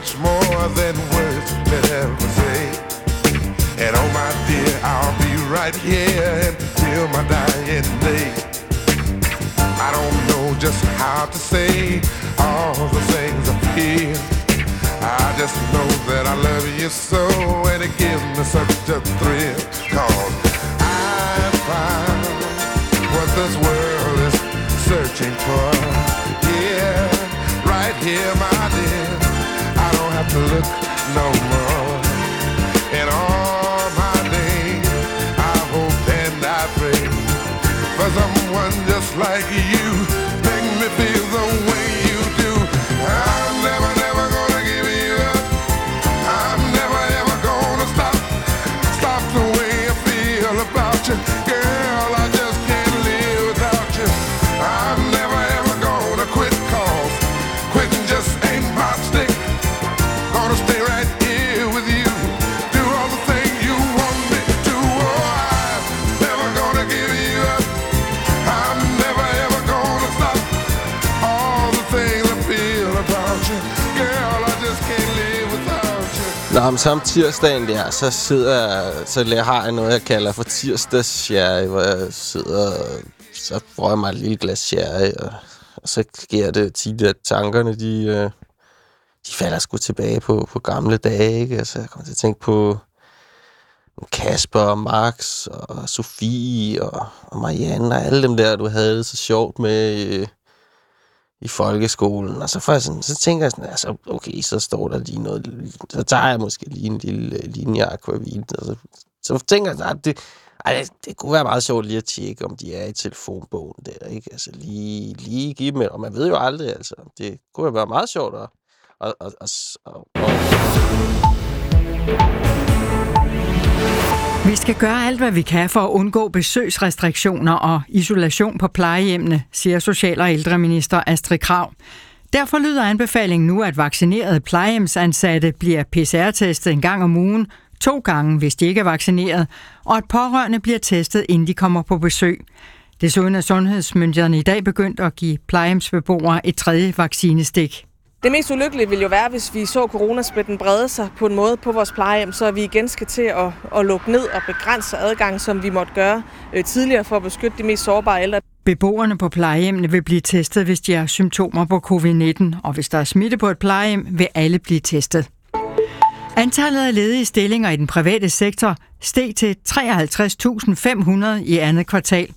Much more than words could ever say. And oh my dear, I'll be right here until my dying day. I don't know just how to say all the things I feel. I just know that I love you so and it gives me such a thrill. Cause I found what this world is searching for. Yeah, right here, my look no more. In all my days, I hope and I pray for someone just like you. Om Nå, samme tirsdagen der, så sidder jeg, så har jeg noget, jeg kalder for tirsdagssherry, hvor jeg sidder, så får jeg mig et lille glas sherry, og, og så sker det tit, at tankerne, de, øh, de falder sgu tilbage på, på gamle dage, ikke? Altså, jeg kommer til at tænke på Kasper og Max og Sofie og, og Marianne og alle dem der, du havde det så sjovt med øh, i folkeskolen. Og så, får jeg sådan, så tænker jeg sådan, altså, okay, så står der lige noget, så tager jeg måske lige en lille øh, linje akvavit, og så, så tænker jeg sådan, at det, ej, det, kunne være meget sjovt lige at tjekke, om de er i telefonbogen der, ikke? Altså lige, lige give dem, og man ved jo aldrig, altså. Det kunne være meget sjovt at, at, at, at, at, at vi skal gøre alt, hvad vi kan for at undgå besøgsrestriktioner og isolation på plejehjemmene, siger Social- og ældreminister Astrid Krav. Derfor lyder anbefalingen nu, at vaccinerede plejehjemsansatte bliver PCR-testet en gang om ugen, to gange, hvis de ikke er vaccineret, og at pårørende bliver testet, inden de kommer på besøg. Desuden er sundhedsmyndighederne i dag begyndt at give plejehjemsbeboere et tredje vaccinestik. Det mest ulykkelige vil jo være, hvis vi så coronasmitten brede sig på en måde på vores plejehjem, så vi igen skal til at, at lukke ned og begrænse adgang, som vi måtte gøre øh, tidligere for at beskytte de mest sårbare ældre. Beboerne på plejehjemmene vil blive testet, hvis de har symptomer på covid-19, og hvis der er smitte på et plejehjem, vil alle blive testet. Antallet af ledige stillinger i den private sektor steg til 53.500 i andet kvartal.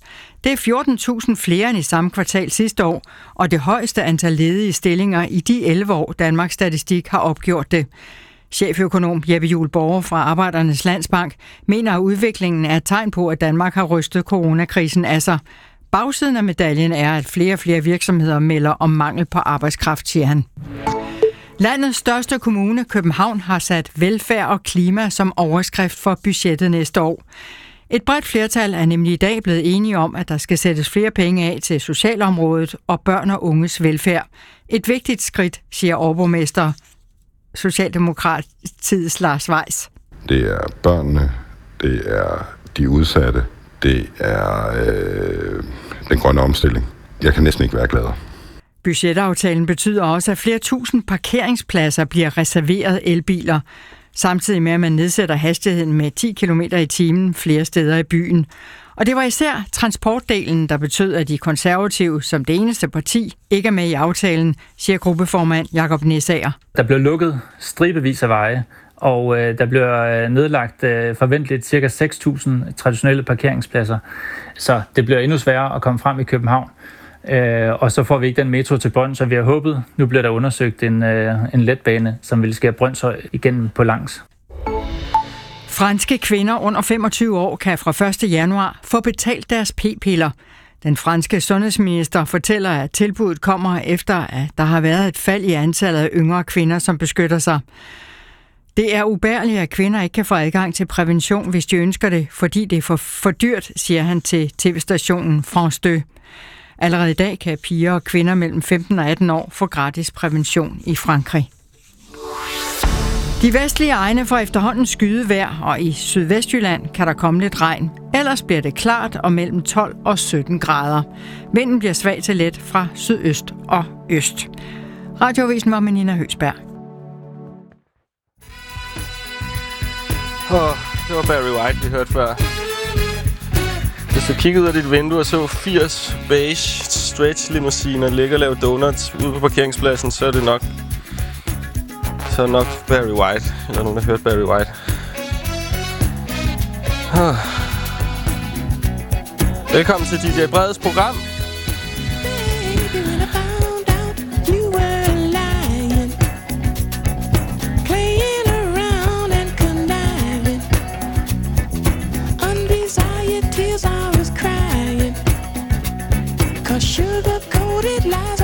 Det er 14.000 flere end i samme kvartal sidste år, og det højeste antal ledige stillinger i de 11 år, Danmarks Statistik har opgjort det. Cheføkonom Jeppe Juel Borger fra Arbejdernes Landsbank mener, at udviklingen er et tegn på, at Danmark har rystet coronakrisen af sig. Bagsiden af medaljen er, at flere og flere virksomheder melder om mangel på arbejdskraft, siger han. Landets største kommune, København, har sat velfærd og klima som overskrift for budgettet næste år. Et bredt flertal er nemlig i dag blevet enige om, at der skal sættes flere penge af til socialområdet og børn og unges velfærd. Et vigtigt skridt, siger overborgmester Socialdemokratiets Lars Weiss. Det er børnene, det er de udsatte, det er øh, den grønne omstilling. Jeg kan næsten ikke være gladere. Budgetaftalen betyder også, at flere tusind parkeringspladser bliver reserveret elbiler, samtidig med at man nedsætter hastigheden med 10 km i timen flere steder i byen. Og det var især transportdelen, der betød, at de konservative som det eneste parti ikke er med i aftalen, siger gruppeformand Jakob Nesager. Der blev lukket stribevis af veje, og øh, der bliver øh, nedlagt øh, forventeligt ca. 6.000 traditionelle parkeringspladser. Så det bliver endnu sværere at komme frem i København. Øh, og så får vi ikke den metro til Brønd, så vi har håbet. Nu bliver der undersøgt en, øh, en letbane, som vil skære Brøndshøj igennem på langs. Franske kvinder under 25 år kan fra 1. januar få betalt deres p-piller. Den franske sundhedsminister fortæller, at tilbuddet kommer efter, at der har været et fald i antallet af yngre kvinder, som beskytter sig. Det er ubærligt, at kvinder ikke kan få adgang til prævention, hvis de ønsker det, fordi det er for, for dyrt, siger han til tv-stationen France 2. Allerede i dag kan piger og kvinder mellem 15 og 18 år få gratis prævention i Frankrig. De vestlige egne får efterhånden skyde vejr, og i Sydvestjylland kan der komme lidt regn. Ellers bliver det klart og mellem 12 og 17 grader. Vinden bliver svag til let fra sydøst og øst. Radioavisen var med Nina Høsberg. Oh, det var Barry White, vi hørte før. Hvis du kiggede ud af dit vindue og så 80 beige stretch limousiner ligge og lave donuts ude på parkeringspladsen, så er det nok så er det nok Barry White. Eller nogen, der har hørt Barry White. Huh. Velkommen til DJ Breds program. It lies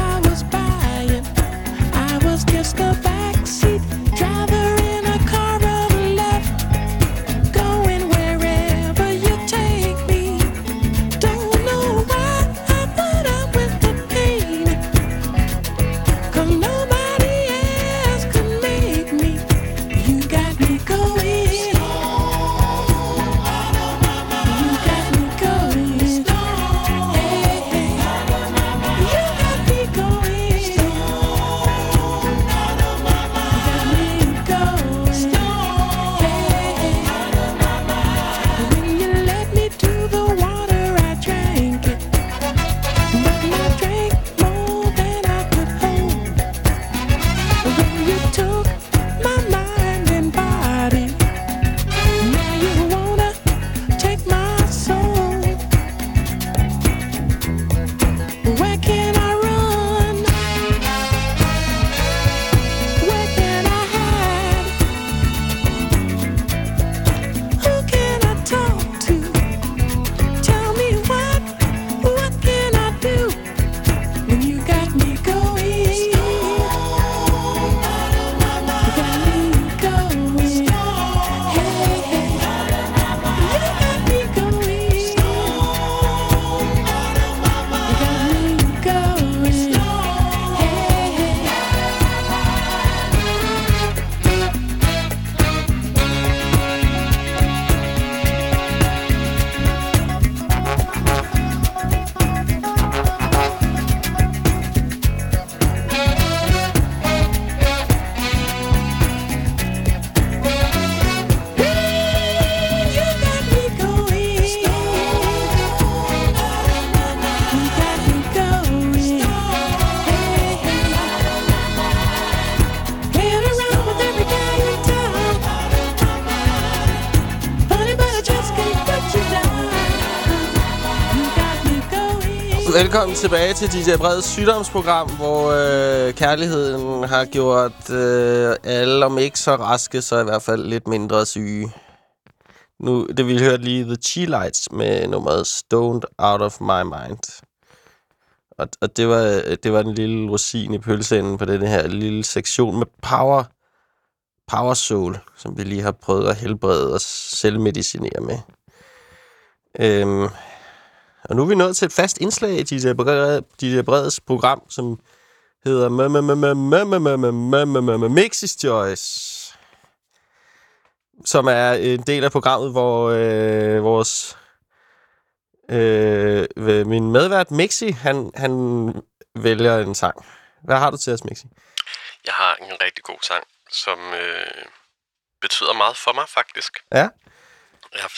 Velkommen tilbage til DJ Breds sygdomsprogram, hvor øh, kærligheden har gjort øh, alle, om ikke så raske, så i hvert fald lidt mindre syge. Nu, det vi hørte lige The Chi-Lights med nummeret Stoned Out of My Mind. Og, og det, var, det var den lille rosin i pølseenden på den her lille sektion med power, power soul, som vi lige har prøvet at helbrede og selvmedicinere med. Øhm, og nu er vi nået til et fast indslag i DJ Breds program, som hedder Mixes Choice, som er en del af programmet, hvor øh, vores øh, min medvært Mixi, han, han vælger en sang. Hvad har du til os, Mixi? Jeg har en rigtig god sang, som øh, betyder meget for mig, faktisk. Ja? Jeg har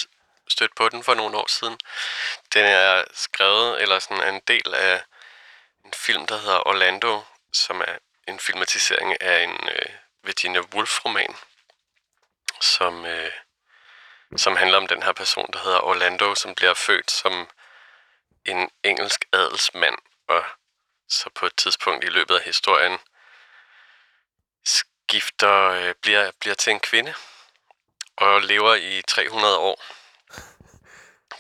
stødt på den for nogle år siden. Den er skrevet, eller sådan er en del af en film, der hedder Orlando, som er en filmatisering af en øh, Virginia Woolf-roman, som, øh, som handler om den her person, der hedder Orlando, som bliver født som en engelsk adelsmand, og så på et tidspunkt i løbet af historien skifter, øh, bliver, bliver til en kvinde. og lever i 300 år.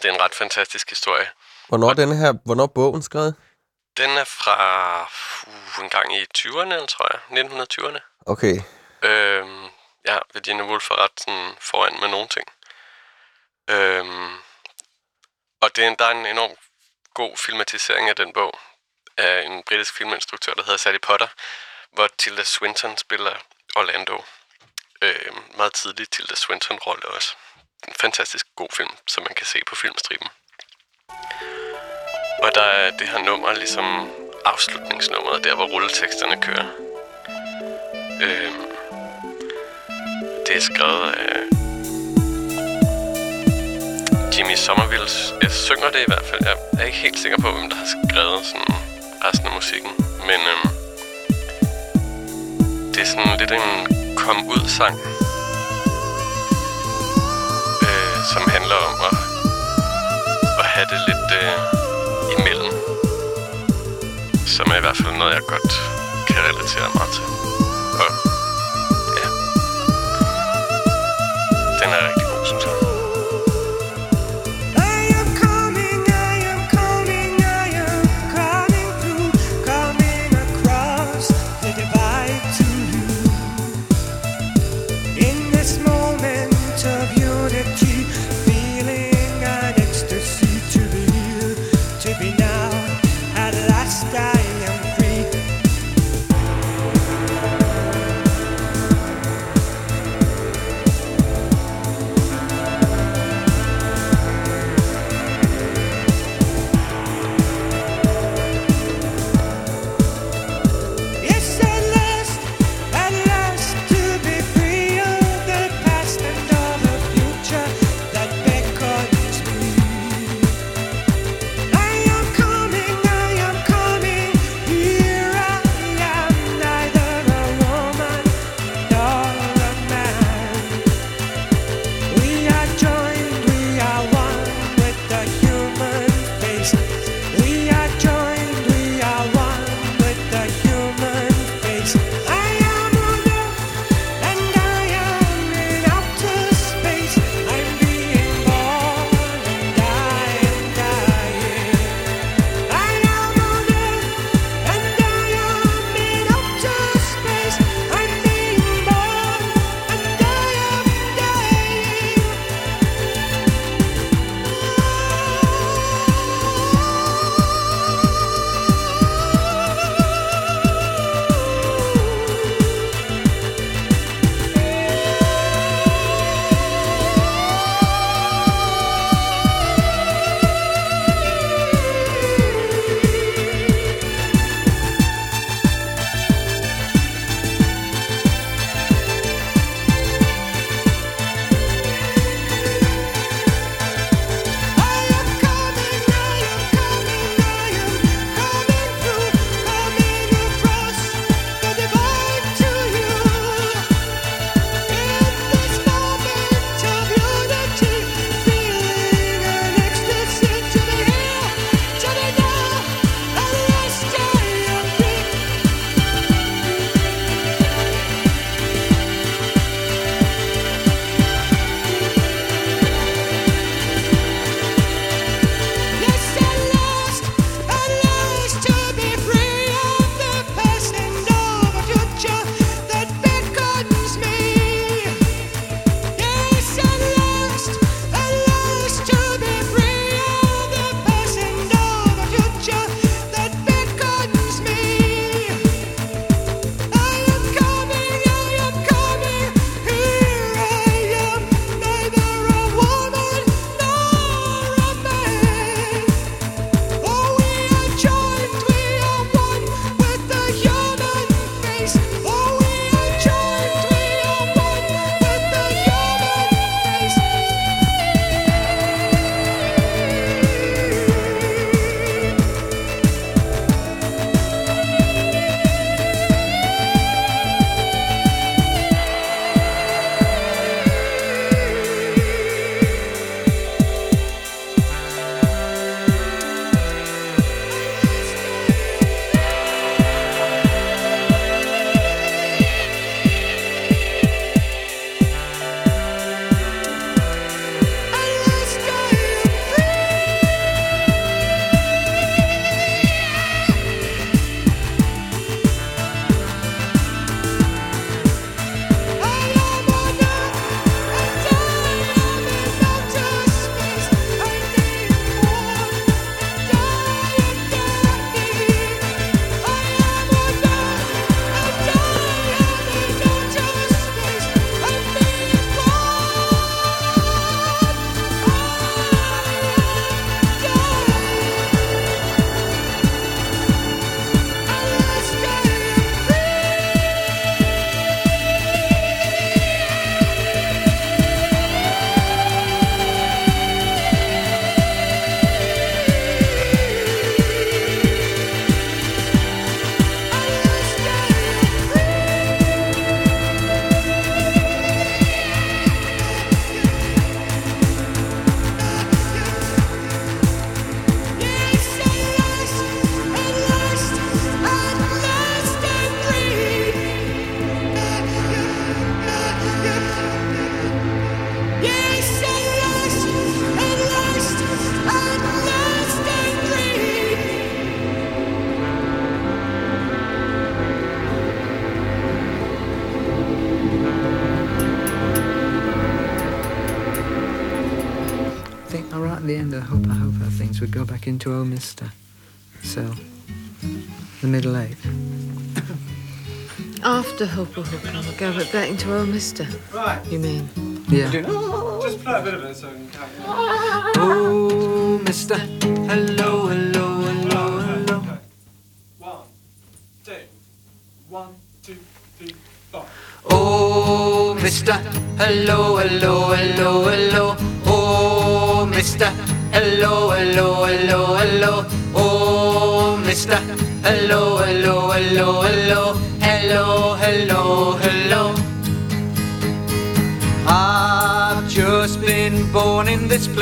Det er en ret fantastisk historie. Hvornår er denne her, hvornår bogen skrevet? Den er fra uh, en gang i 20'erne, eller tror jeg. 1920'erne. Okay. Øhm, ja, Virginia Woolf er ret sådan, foran med nogle ting. Øhm, og det er en, der er en enorm god filmatisering af den bog af en britisk filminstruktør, der hedder Sally Potter, hvor Tilda Swinton spiller Orlando. Øhm, meget tidlig Tilda Swinton-rolle også. En fantastisk god film, som man kan se på filmstriben. Og der er det her nummer ligesom afslutningsnummeret, der hvor rulleteksterne kører. Øhm, det er skrevet af Jimmy Somerville. Jeg synger det i hvert fald. Jeg er ikke helt sikker på, hvem der har skrevet sådan resten af musikken. Men øhm, det er sådan lidt en kom-ud-sang. Som handler om at, at have det lidt øh, imellem. Som er i hvert fald noget, jeg godt kan relatere mig til. Og ja, den er rigtig we go Oh Mister. So, the middle eight. After Hooper Hooper, we'll go but back into old Mister. Right. You mean? Yeah. Just play a bit of it so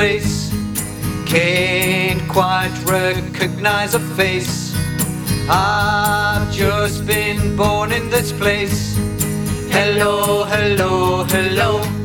place. Can't quite recognize a face. I've just been born in this place. Hello, hello, hello.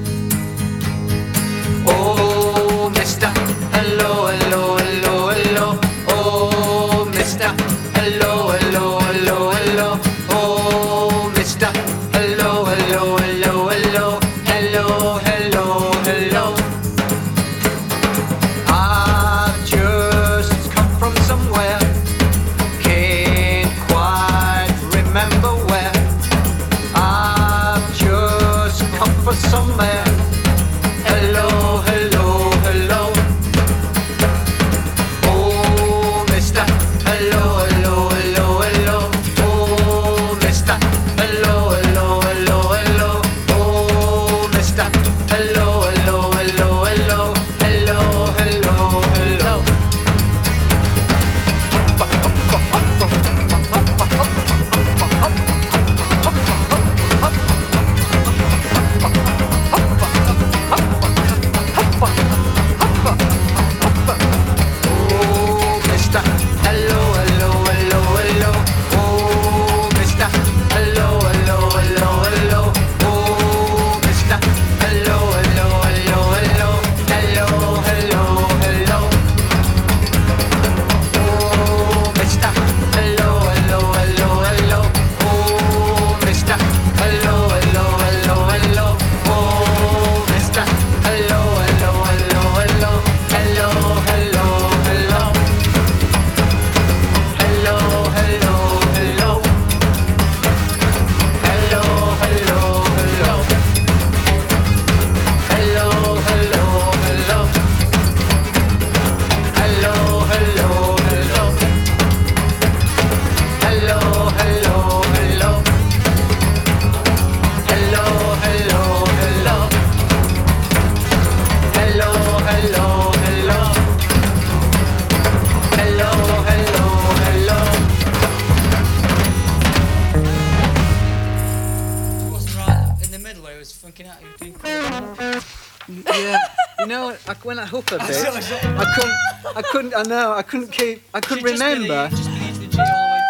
I I couldn't keep, I couldn't Just remember. just all the way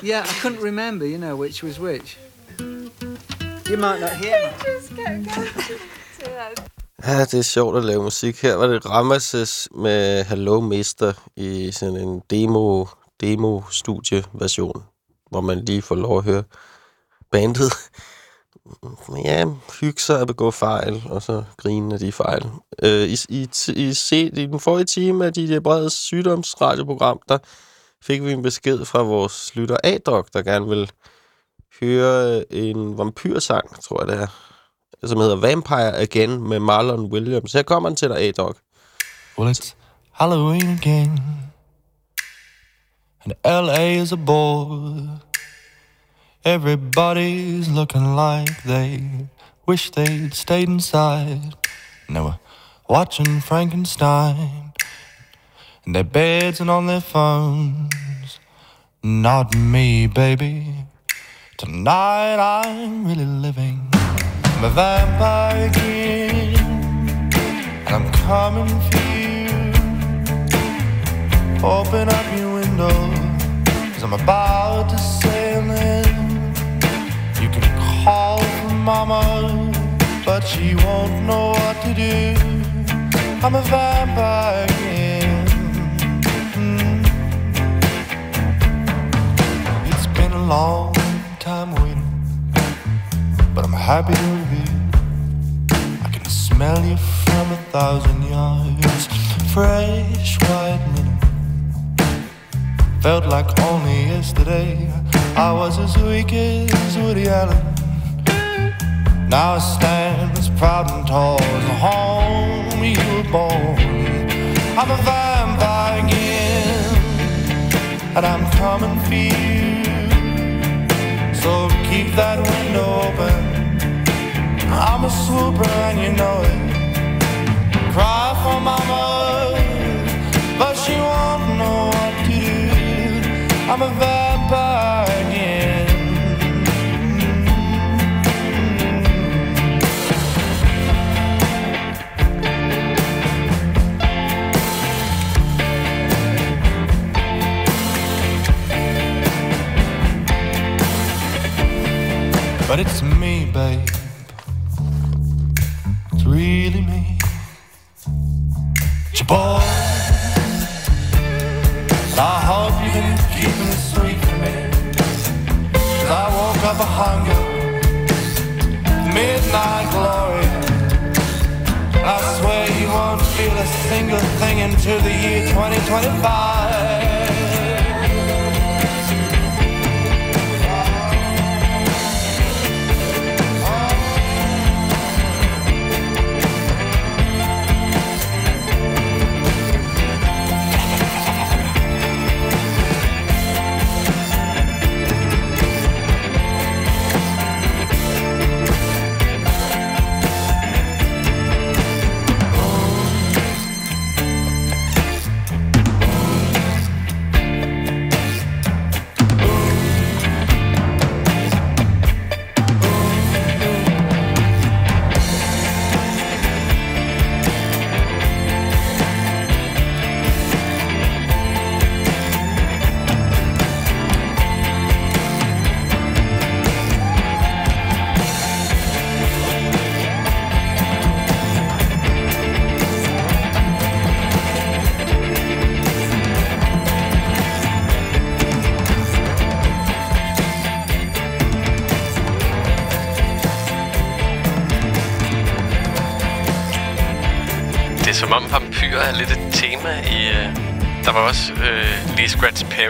through. Yeah, I couldn't remember, you know, which was which. You might not hear me. Ja, det er sjovt at lave musik. Her var det Ramases med Hello Mister i sådan en demo, demo-studie-version, hvor man lige får lov at høre bandet. Ja, hygge sig at begå fejl, og så grine af de fejl. Øh, i, i, i, se, I den forrige time af DJ Breds sygdomsradioprogram, der fik vi en besked fra vores lytter Adok, der gerne vil høre en vampyrsang, tror jeg det er som hedder Vampire Again med Marlon Williams. Her kommer den til dig, A-Dog. Well, it's Halloween again, and LA is a bore. Everybody's looking like they wish they'd stayed inside. And they were watching Frankenstein, in their beds and on their phones. Not me, baby. Tonight I'm really living. I'm a vampire again, and I'm coming for you. Open up your window, cause I'm about to sail in. Call for mama, but she won't know what to do. I'm a vampire again. Mm. It's been a long time waiting, but I'm happy to be. I can smell you from a thousand yards. Fresh white linen. Felt like only yesterday I was as weak as Woody Allen. Now I stand proud and tall as the home you were born. I'm a vampire again, and I'm coming for you. So keep that window open. I'm a swooper and you know it. Cry for mama, but she won't know what to do. I'm a vampire But it's me, babe. It's really me. It's your boy. I hope you've been keeping it sweet for me. Cause I woke up a hunger. Midnight glory. I swear you won't feel a single thing until the year 2025.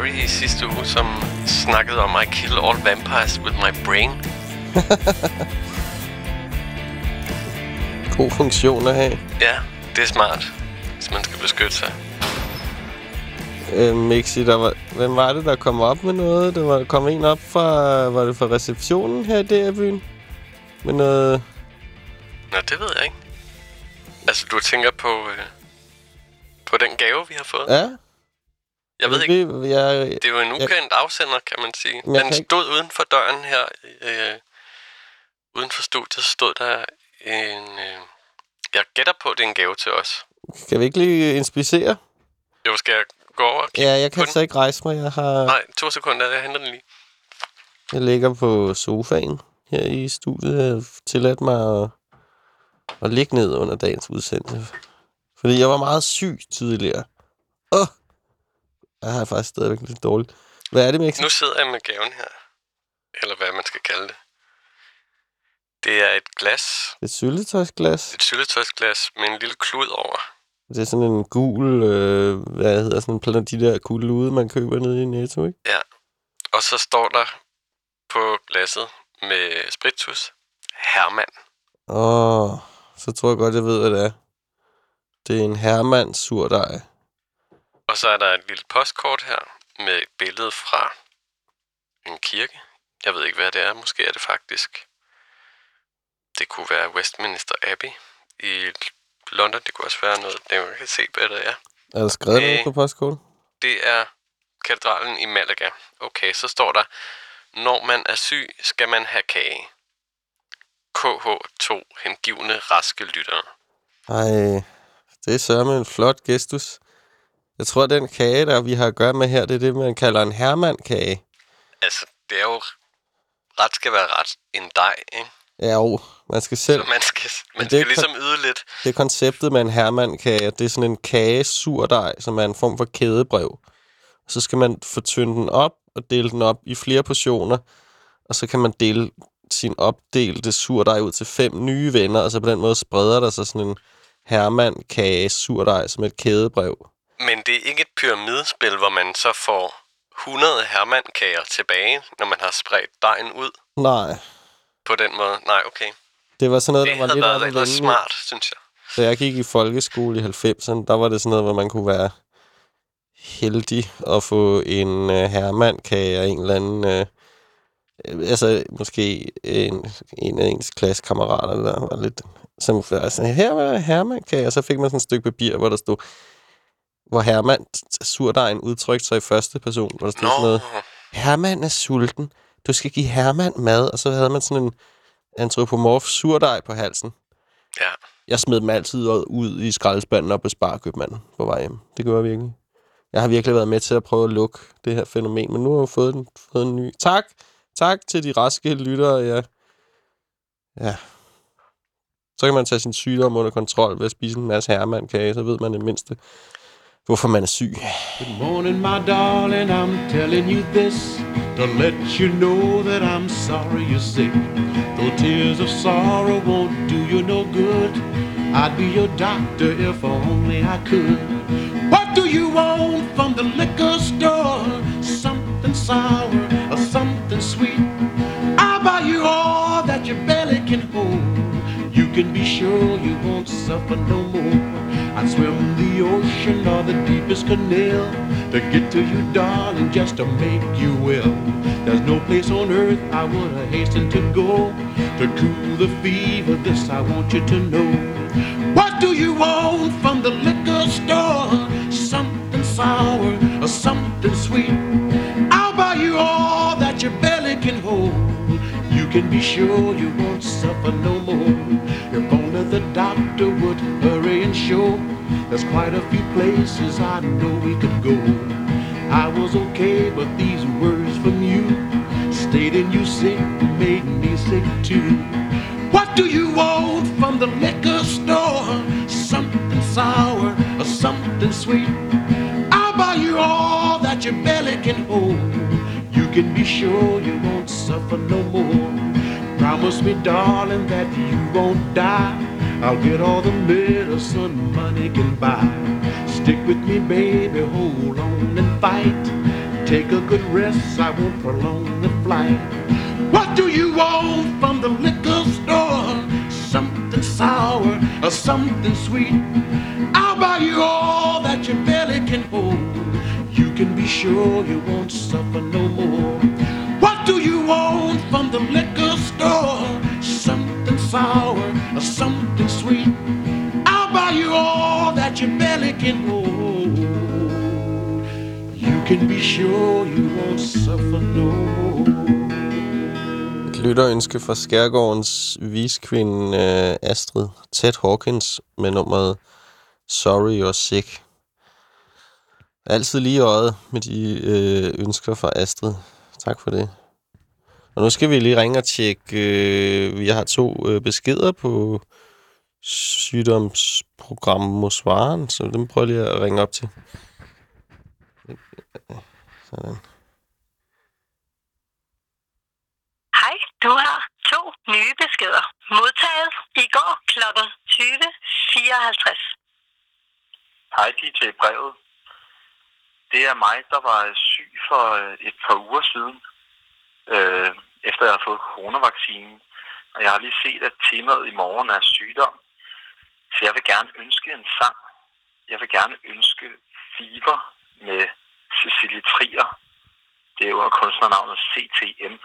Perry i sidste uge, som snakkede om I kill all vampires with my brain. <laughs> God funktion at have. Ja, det er smart, hvis man skal beskytte sig. Øh, Mixi, der var, hvem var det, der kom op med noget? Der var kom en op fra, var det fra receptionen her i DR-byen? Med noget... Nå, det ved jeg ikke. Altså, du tænker på, øh, på den gave, vi har fået? Ja? Jeg ved ikke. Vi, jeg, Det er jo en ukendt afsender, kan man sige. Jeg Den kan ikke- stod uden for døren her. Øh, uden for studiet, stod der en... Øh, jeg gætter på, det er en gave til os. Skal vi ikke lige inspicere? Jo, skal jeg gå over og Ja, jeg kan på så ikke rejse mig. Jeg, har? Nej, to sekunder, jeg henter den lige. jeg ligger på sofaen her i studiet. Jeg tilladt mig at, at ligge ned under dagens udsendelse. Fordi jeg var meget syg tidligere. Åh! Jeg har faktisk stadigvæk lidt dårligt. Hvad er det, Mixi? Nu sidder jeg med gaven her. Eller hvad man skal kalde det. Det er et glas. Et syltetøjsglas. Et syltetøjsglas med en lille klud over. Det er sådan en gul, øh, hvad hedder sådan en de der kuglelude, man køber nede i Netto, ikke? Ja. Og så står der på glasset med spritus. Hermann. Åh, så tror jeg godt, jeg ved, hvad det er. Det er en Hermann surdej. Og så er der et lille postkort her med et billede fra en kirke. Jeg ved ikke, hvad det er. Måske er det faktisk... Det kunne være Westminster Abbey i London. Det kunne også være noget... Det man kan se, hvad det er. Er der skrevet Øh. noget på postkortet? Det er katedralen i Malaga. Okay, så står der... Når man er syg, skal man have kage. KH2 hengivne raske lyttere. Ej, det er sørme en flot gestus. Jeg tror, den kage, der vi har at gøre med her, det er det, man kalder en Hermann-kage. Altså, det er jo... Ret skal være ret. En dej, ikke? Ja, jo, man skal selv... Så man skal, man det skal ligesom kon- yde lidt. Det er konceptet med en Hermann-kage. Det er sådan en kage surdej, som er en form for kædebrev. Så skal man få tynde den op og dele den op i flere portioner. Og så kan man dele sin opdelte surdej ud til fem nye venner, og så på den måde spreder der sig sådan en Herman-kage surdej som et kædebrev. Men det er ikke et pyramidespil, hvor man så får 100 hermandkager tilbage, når man har spredt dejen ud Nej, på den måde. Nej, okay. det var sådan noget, der var lidt været ellers smart, synes jeg. Da jeg gik i folkeskole i 90'erne, der var det sådan noget, hvor man kunne være heldig at få en uh, hermandkage af en eller anden... Uh, altså, måske en, en af ens klassekammerater, der var lidt... Som altså, her var der hermandkage, og så fik man sådan et stykke papir, hvor der stod, hvor Herman, surdejen, udtrykte sig i første person, hvor der stod sådan noget, Herman er sulten, du skal give Herman mad, og så havde man sådan en antropomorf surdej på halsen. Ja. Jeg smed dem altid ud i skraldespanden op på Sparkøbmanden på vej hjem. Det gør jeg virkelig. Jeg har virkelig været med til at prøve at lukke det her fænomen, men nu har jeg fået, den, fået en ny. Tak. Tak til de raske lyttere. Ja. ja. Så kan man tage sin sygdom under kontrol ved at spise en masse hermandkage, så ved man det mindste, hvorfor man er syg. Good morning, my darling. I'm telling you this to let you know that I'm sorry you're sick. Though tears of sorrow won't do you no good, I'd be your doctor if only I could. What do you want from the liquor store? Something sour or something sweet? I'll buy you all that your belly can hold. You can be sure you won't suffer no more. I'd swim the ocean or the deepest canal to get to you, darling, just to make you well. There's no place on earth I would have hastened to go to cool the fever. This I want you to know. What do you want from the liquor store? Something sour or something sweet? I'll buy you all that your belly can hold. Can be sure you won't suffer no more. If only the doctor would hurry and show. There's quite a few places I know we could go. I was okay, but these words from you stating you sick made me sick too. What do you want from the liquor store? Something sour or something sweet? I'll buy you all that your belly can hold. Can be sure you won't suffer no more. Promise me, darling, that you won't die. I'll get all the medicine money can buy. Stick with me, baby, hold on and fight. Take a good rest, I won't prolong the flight. What do you want from the liquor store? Something sour or something sweet? I'll buy you all that your belly can hold. You can be sure you won't suffer no more. What do you want from the liquor store? Something sour or something sweet? I'll buy you all that your belly can hold. You can be sure you won't suffer no more. Et lytterønske fra Skærgårdens viskvinde øh, Astrid Ted Hawkins med nummeret Sorry You're Sick. Altid lige i øjet med de øh, ønsker fra Astrid. Tak for det. Og nu skal vi lige ringe og tjekke. Øh, jeg har to øh, beskeder på sygdomsprogram Mosvaren, så dem prøver jeg lige at ringe op til. Sådan. Hej, du har to nye beskeder. Modtaget i går kl. 20.54. Hej DJ Brevet. Det er mig, der var syg for øh, et par uger siden, øh, efter jeg har fået coronavaccinen. Og jeg har lige set, at temaet i morgen er sygdom. Så jeg vil gerne ønske en sang. Jeg vil gerne ønske Fever med Cecilie Trier. Det er jo kunstnernavnet CTM.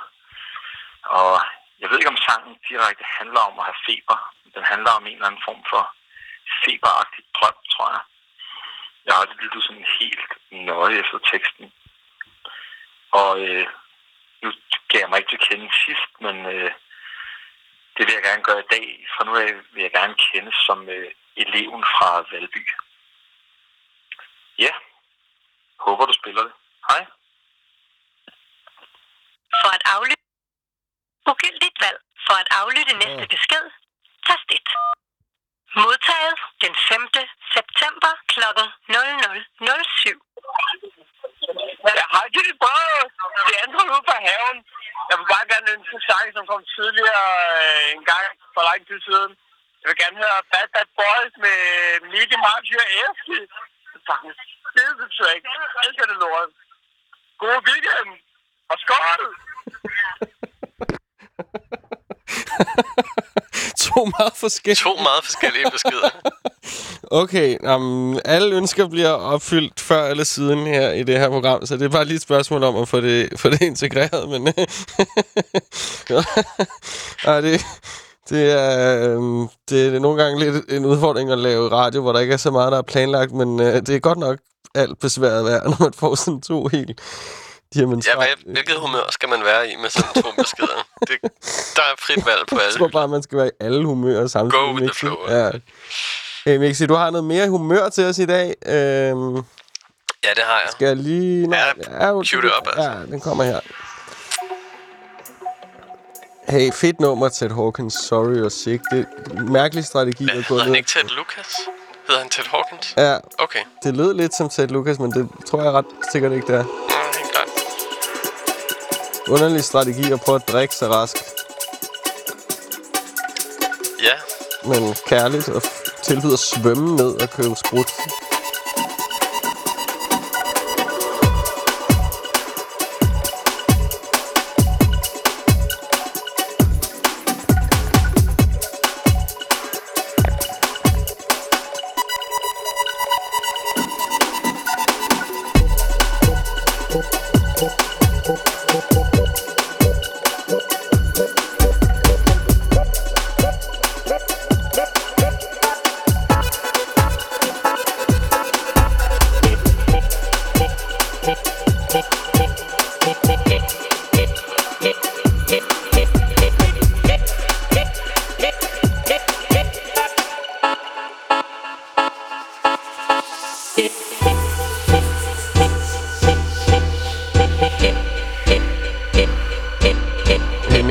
Og jeg ved ikke, om sangen direkte handler om at have feber. Den handler om en eller anden form for feberagtig drøm, tror jeg. Jeg har aldrig lyttet sådan helt nøje efter teksten. Og øh, nu gav jeg mig ikke til at kende sidst, men øh, det vil jeg gerne gøre i dag. Fra nu af vil jeg gerne kende som øh, eleven fra Valby. Ja, håber du spiller det. Hej. For at aflytte ugyldigt valg. For at aflytte næste besked, tast 1. Modtaget den 5. september kl. 00.07. Ja, hej, det er bare det er Andrew ude fra haven. Jeg vil bare gerne ønske en sang, som kom tidligere øh, en gang for lang tid siden. Jeg vil gerne høre Bad Bad Boys med Mickey Margie og Eski. Det er fucking fedeste track. Jeg elsker det lort. God weekend. Og skål! <laughs> to meget forskellige... To meget forskellige beskeder. <laughs> Okay, um, alle ønsker bliver opfyldt før eller siden her i det her program, så det er bare lige et spørgsmål om at få det, få det integreret, men... <laughs> ja, det, det, er, øhm, det er nogle gange lidt en udfordring at lave radio, hvor der ikke er så meget, der er planlagt, men øh, det er godt nok alt besværet værd, når man får sådan to helt Ja, diametralt. hvad, hvilket humør skal man være i med sådan to beskeder? Det, der er frit valg på Jeg alle. tror bare, man skal være i alle humører samtidig. Go with the flow, Ja. Hey, Mixi, du har noget mere humør til os i dag. Øhm, Ja, det har jeg. skal jeg lige... Nej, ja, jo, cue det op, altså. Ja, den kommer her. Hey, fedt nummer, Ted Hawkins. Sorry or sick. Det er en mærkelig strategi at gå Hedder han ned. ikke Ted Lucas? Hedder han Ted Hawkins? Ja, Okay. det lød lidt som Ted Lucas, men det tror jeg ret sikkert ikke, det er. Underlig strategi at prøve at drikke sig rask, Ja, men kærligt og tilbyde at svømme ned og købe sprut.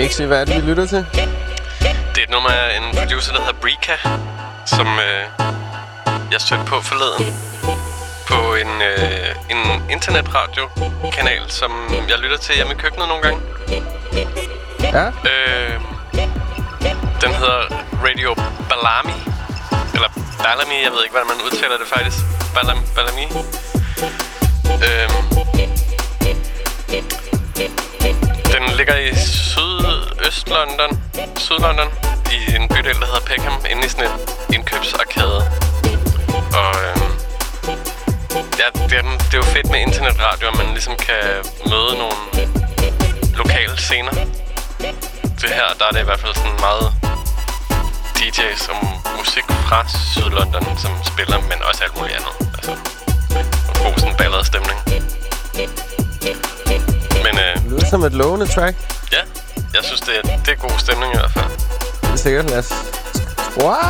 Mixi, hvad er det, vi lytter til? det er et nummer af en producer, der hedder Brika, som øh, jeg stødte på forleden på en, øh, en internetradiokanal, som jeg lytter til hjemme i køkkenet nogle gange. Ja? Øh, den hedder Radio Balami. Eller Balami, jeg ved ikke, hvordan man udtaler det faktisk. Balam, Balami. Øh, den ligger i Sydøst-London. Sydlondon. I en bydel, der hedder Peckham. Inde i sådan et indkøbsarkade. Og øhm, ja, det, er, det er jo fedt med internetradio, at man ligesom kan møde nogle lokale scener. Det her, der er det i hvert fald sådan meget DJ's og musik fra Sydlondon, som spiller, men også alt muligt andet. Altså, god sådan balleret stemning. Men øh, Det lyder som et lovende track. ja, jeg synes, det er, det er god stemning i hvert fald. Det er sikkert, lad. Wow!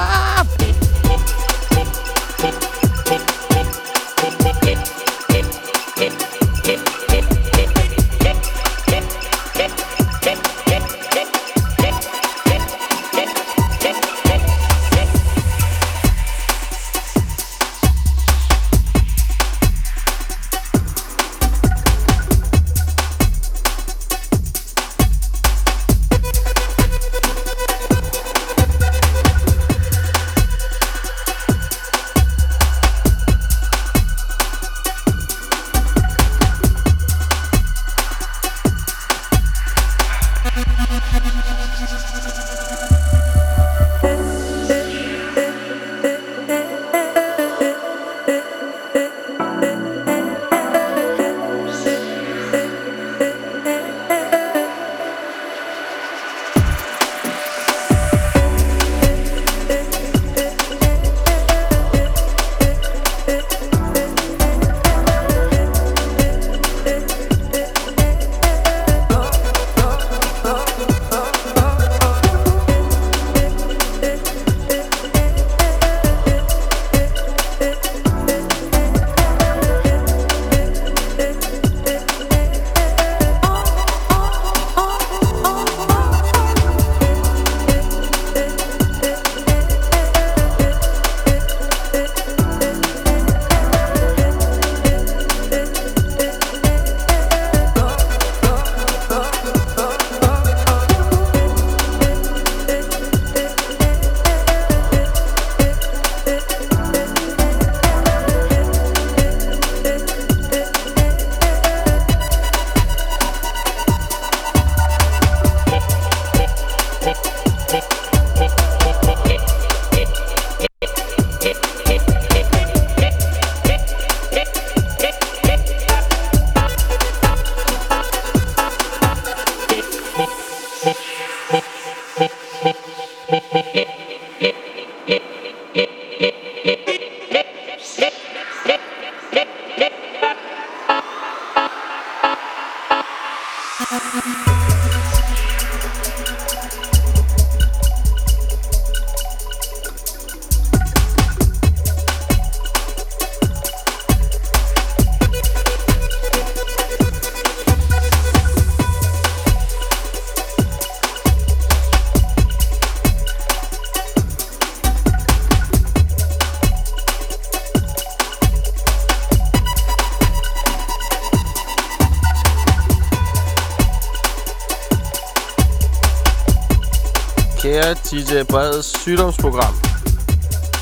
DJ Breds sygdomsprogram.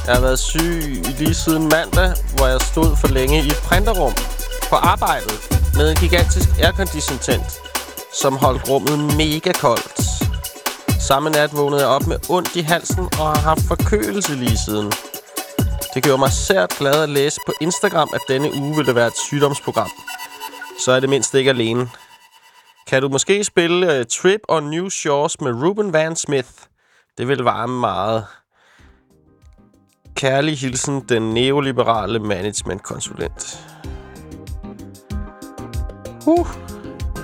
Jeg har været syg lige siden mandag, hvor jeg stod for længe i et printerrum på arbejdet med en gigantisk aircondition som holdt rummet mega koldt. Samme nat vågnede jeg op med ondt i halsen og har haft forkølelse lige siden. Det gjorde mig sært glad at læse på Instagram, at denne uge ville være et sygdomsprogram. Så er det mindst ikke alene. Kan du måske spille uh, Trip on New Shores med Ruben Van Smith? Det vil varme meget. Kærlig hilsen, den neoliberale managementkonsulent. Uh,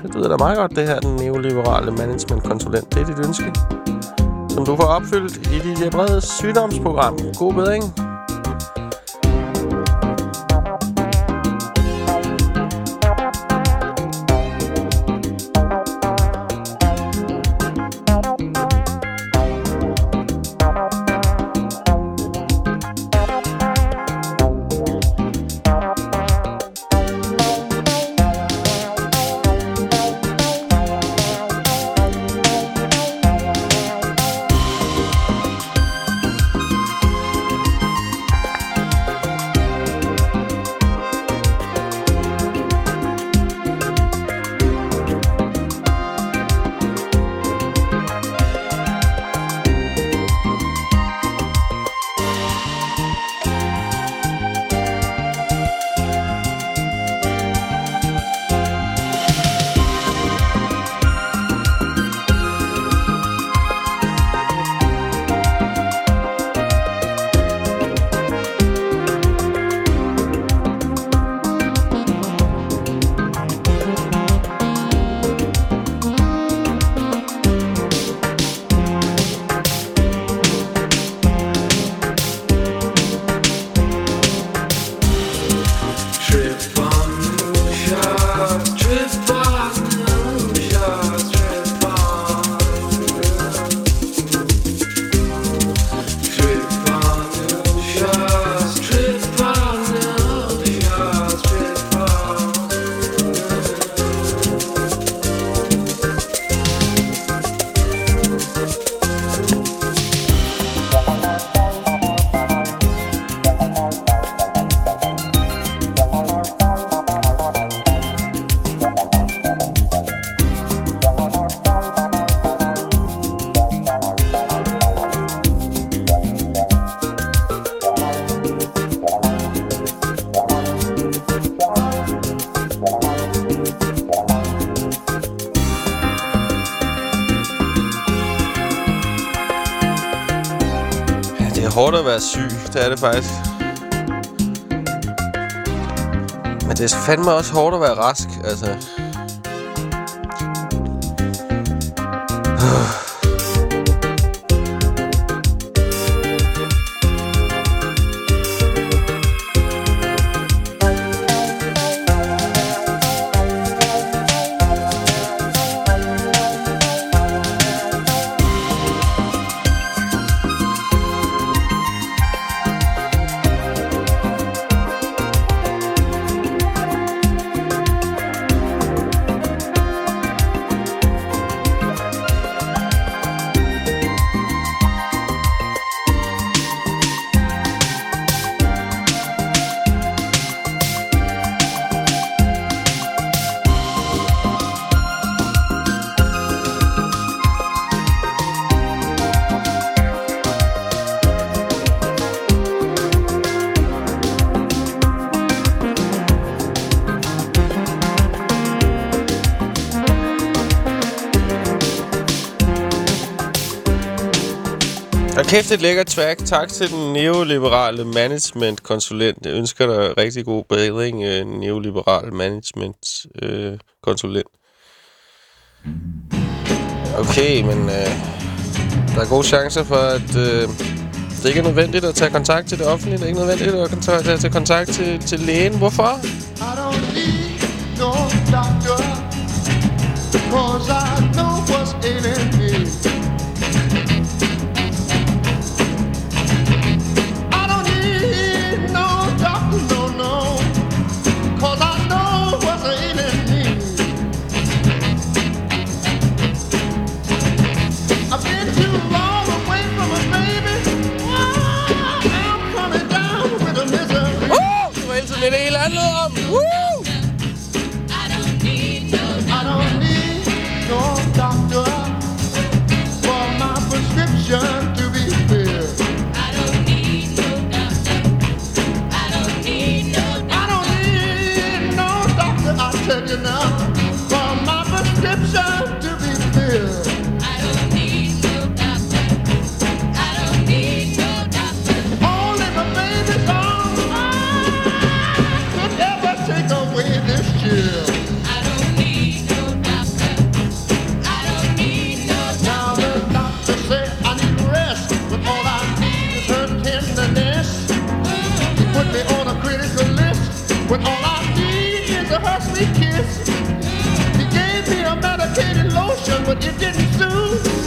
det lyder da meget godt, det her, den neoliberale managementkonsulent. Det er dit ønske, som du får opfyldt i dit brede sygdomsprogram. God bedring. Hårdt at være syg. Det er det faktisk. Men det er fandme også hårdt at være rask, altså. Øh. Kæft et lækkert track. Tak til den neoliberale management-konsulent. Jeg ønsker dig rigtig god bedring, øh, neoliberal management-konsulent. Øh, okay, men øh, der er gode chancer for, at øh, det ikke er nødvendigt at tage kontakt til det offentlige. Det er ikke nødvendigt at tage, at tage kontakt til, til lægen. Hvorfor? I don't need no doctor, cause I know what's in it. Dere Woo! Lotion, but it didn't soothe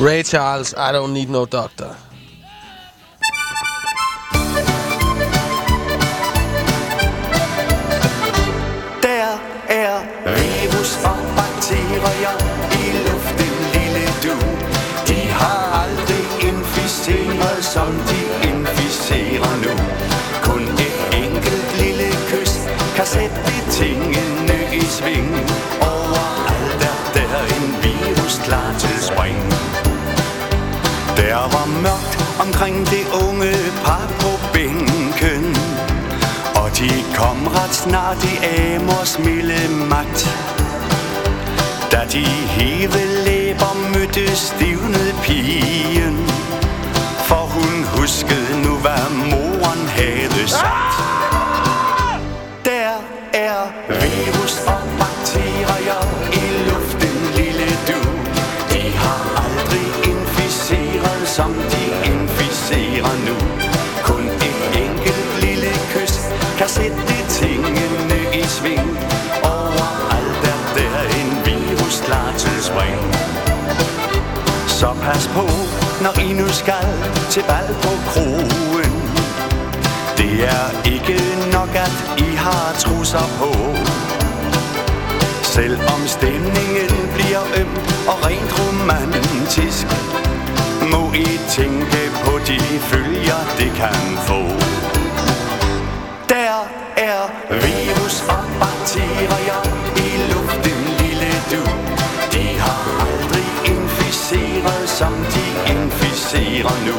Ray Charles, I don't need no doctor. Der er virus og bakterier i luften, lille du. De har aldrig inficeret, som de Der var mørkt omkring det unge par på bænken. Og de kom ret snart i Amors milde magt. Da de heve læber mødte stivnede pigen I nu skal til bal på kroen Det er ikke nok, at I har trusser på. Selvom stemningen bliver øm og rent romantisk Må I tænke på de følger, det kan få. Der er virus og bakterier i luften, lille du. De har aldrig inficeret, som de inficerer nu.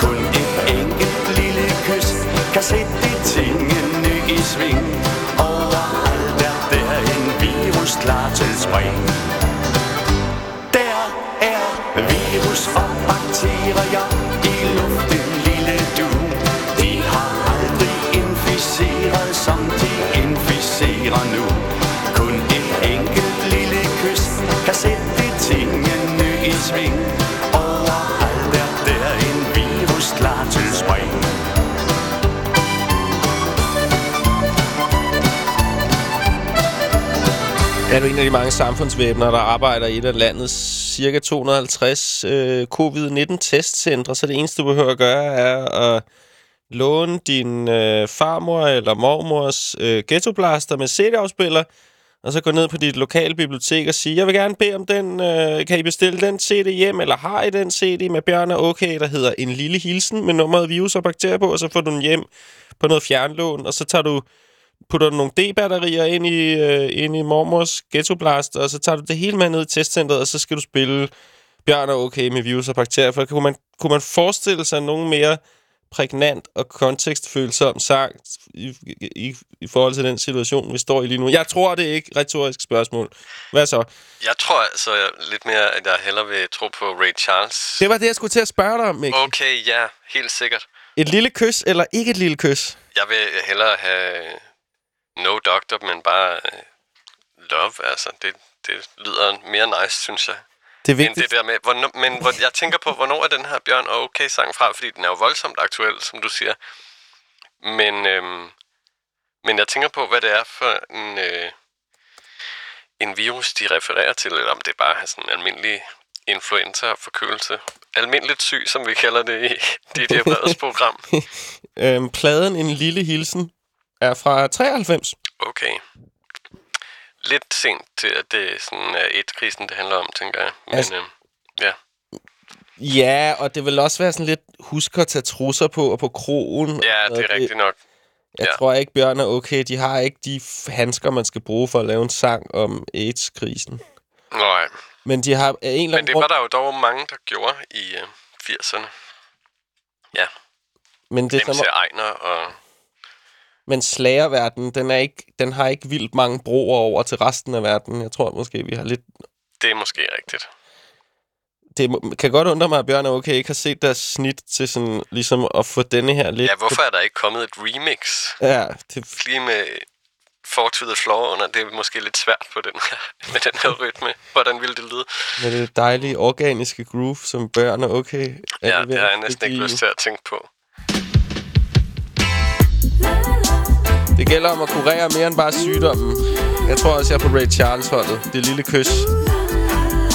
Kun et enkelt lille kys kan sætte tingene i sving. Overalt er der en virus klar til spring. Der er virus og bakterier i luften, lille du. De har aldrig inficeret, som de inficerer nu. Kun et enkelt lille kys kan sætte Er du en af de mange samfundsvæbner, der arbejder i et af landets cirka 250 øh, covid-19-testcentre, så det eneste, du behøver at gøre, er at låne din øh, farmor eller mormors øh, ghettoblaster med CD-afspiller, og så gå ned på dit lokale bibliotek og sige, jeg vil gerne bede om den, øh, kan I bestille den CD hjem, eller har I den CD med Bjørn og okay, der hedder En Lille Hilsen med nummeret virus og bakterier på, og så får du den hjem på noget fjernlån, og så tager du putter du nogle D-batterier ind i, øh, ind i mormors ghettoblaster, og så tager du det hele med ned i testcenteret, og så skal du spille Bjørn og okay med virus og bakterier. For kunne man, kunne man forestille sig nogen mere prægnant og kontekstfølsom sang i, i, i forhold til den situation, vi står i lige nu? Jeg tror, det er ikke et retorisk spørgsmål. Hvad så? Jeg tror altså lidt mere, at jeg hellere vil tro på Ray Charles. Det var det, jeg skulle til at spørge dig om, Mikkel. Okay, ja, helt sikkert. Et lille kys eller ikke et lille kys? Jeg vil hellere have No Doctor, men bare øh, Love, altså. Det, det lyder mere nice, synes jeg. Det er End vigtigt. det der med, hvornår, men hvor, jeg tænker på, hvornår er den her Bjørn og Okay sang fra, fordi den er jo voldsomt aktuel, som du siger. Men, øhm, men jeg tænker på, hvad det er for en, øh, en virus, de refererer til, eller om det bare er sådan en almindelig influenza og forkølelse. Almindeligt syg, som vi kalder det i <laughs> dit Breds program. <laughs> øhm, pladen En Lille Hilsen er fra 93. Okay. Lidt sent til, at det sådan er et krisen, det handler om, tænker jeg. Men Altså- øh, ja. Ja, og det vil også være sådan lidt husk at tage trusser på og på krogen. ja, det er rigtigt nok. Jeg Ja. tror ikke, Bjørn er okay. De har ikke de handsker, man skal bruge for at lave en sang om AIDS-krisen. Nej. Men de har en eller Men anden det grund... var der jo dog mange, der gjorde i øh, 80'erne. Ja, Men det er MC som, Ejner og... men slagerverdenen, den, er ikke, den har ikke vildt mange broer over til resten af verden. Jeg tror måske, vi har lidt... Det er måske rigtigt. Det kan godt undre mig, at Bjørn er okay ikke har set deres snit til sådan, ligesom at få denne her lidt... Ja, hvorfor er der ikke kommet et remix? Ja, det, Lige med the Floor under, det er måske lidt svært på den her, med den her rytme. Hvordan ville det lyde? med det dejlige organiske groove, som Bjørn er okay. Ja, det har jeg næsten ikke lyst til at tænke på. Det gælder om at kurere mere end bare sygdommen. Jeg tror også, jeg er på Ray Charles-holdet. Det lille kys,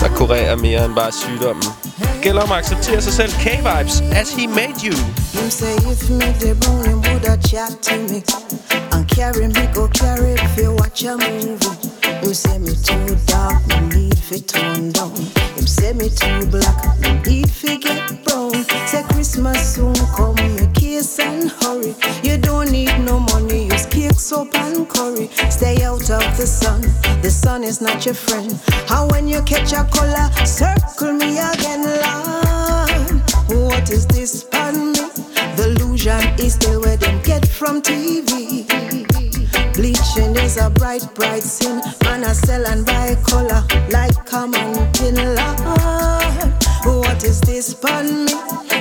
der kurerer mere end bare sygdommen. Det gælder om at acceptere sig selv. K-vibes, as he made you. You say if me the bone, would I chat to me and carry me go carry if you watch a movie. You say me too dark, me need fi turn down. You say me too black, me need fi get brown. Say Christmas soon come, me kiss and hurry. You don't need no more soap and curry. Stay out of the sun, the sun is not your friend. How when you catch a color, circle me again, Lord. What is this pardon me? The illusion is still where them get from TV. Bleaching is a bright, bright sin. Man, I sell and buy color like common tin Lord. What is this pardon me?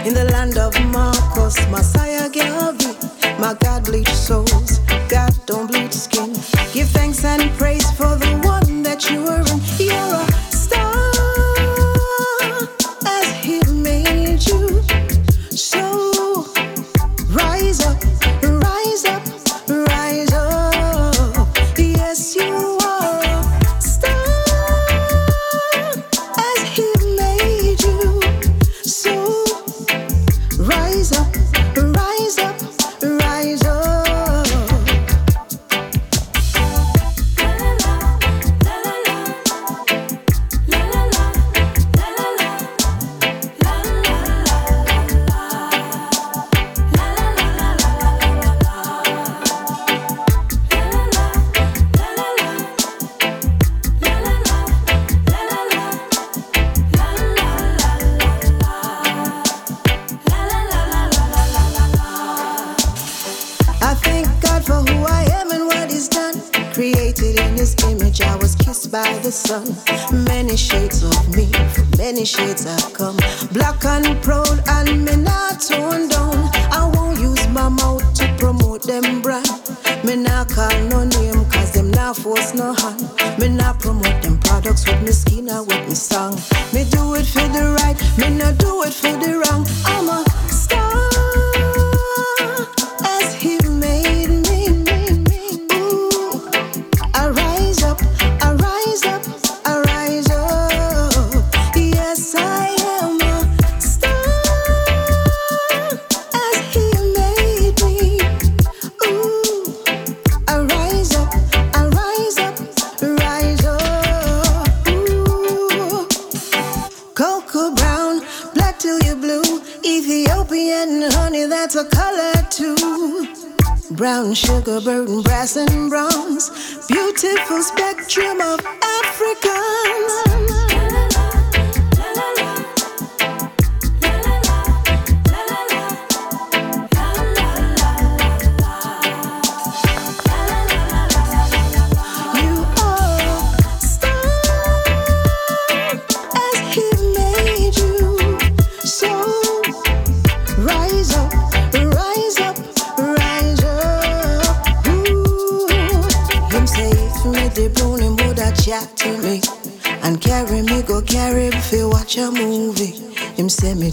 In the land of Marcos, Messiah Garvey. My God bleach souls, God don't bleach skin. Give thanks and praise for the one that you are in. You're a Image, I was kissed by the sun. Many shades of me, many shades I've come. Black and proud, and me not torn down. I won't use my mouth to promote them brand. Me not call no name, cause them not force no hand. Me not promote them products with me skin or with me song. Me do it for the right, me not do it for the wrong. I'm a star sugar, burden, brass and bronze. Beautiful spectrum of Africans.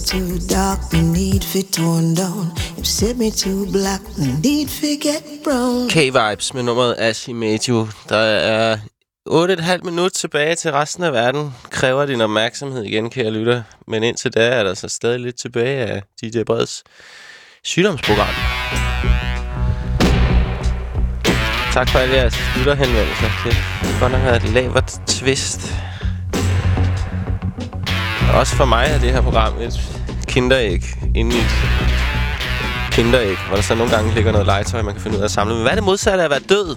too dark, me need fit torn down. If set me too black, me need forget brown. K-Vibes med nummeret Ashimeju. Der er 8,5 minutter tilbage til resten af verden. Kræver din opmærksomhed igen, kære lytter. Men indtil da er der så stadig lidt tilbage af DJ Breds sygdomsprogram. Tak for alle jeres lytterhenvendelser. Det er godt nok et lavert twist. Også for mig er det her program et kinderæg inde i et kinderæg, hvor der så nogle gange ligger noget legetøj, man kan finde ud af at samle. Men hvad er det modsatte af at være død?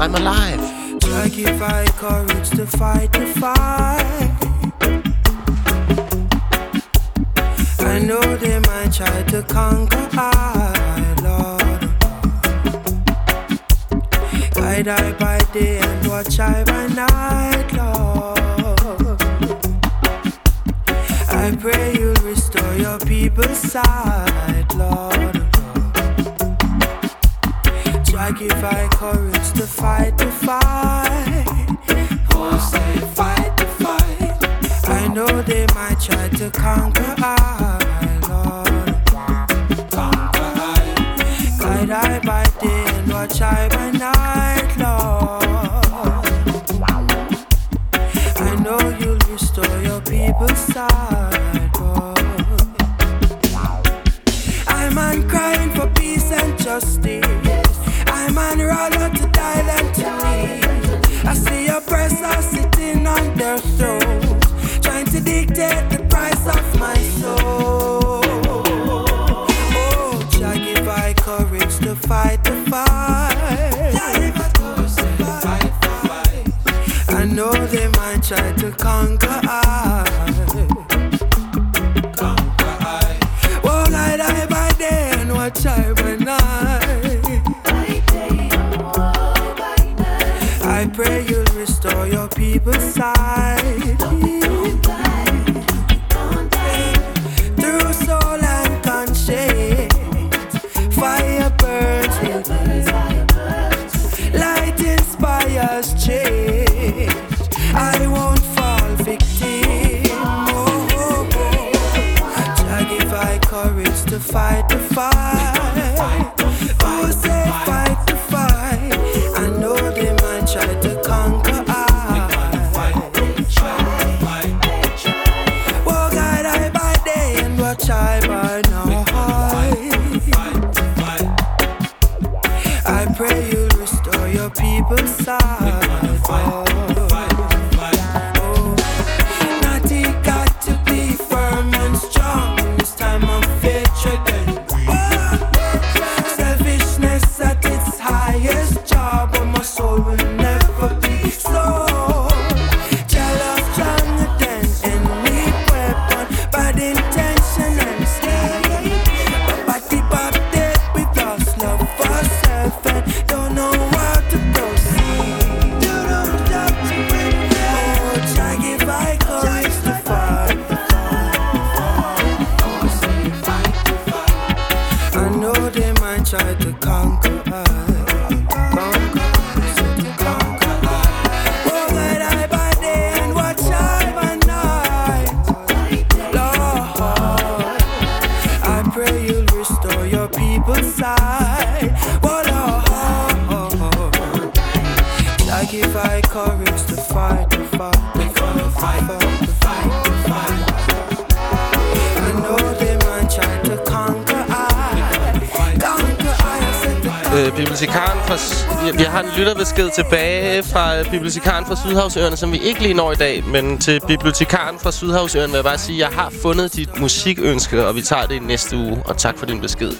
I'm alive. Like if I courage to fight people's sight. Oh, Lord, I if I courage to fight, to fight, to fight, to fight, to fight, to fight. I know they might try to conquer I, conquer I. Øh, bibliotekaren fra... Vi, vi har en lytterbesked tilbage fra øh, bibliotekaren fra Sydhavsøerne, som vi ikke lige når i dag. Men til bibliotekaren fra Sydhavsøerne vil jeg bare sige, at jeg har fundet dit musikønske, og vi tager det i næste uge. Og tak for din besked.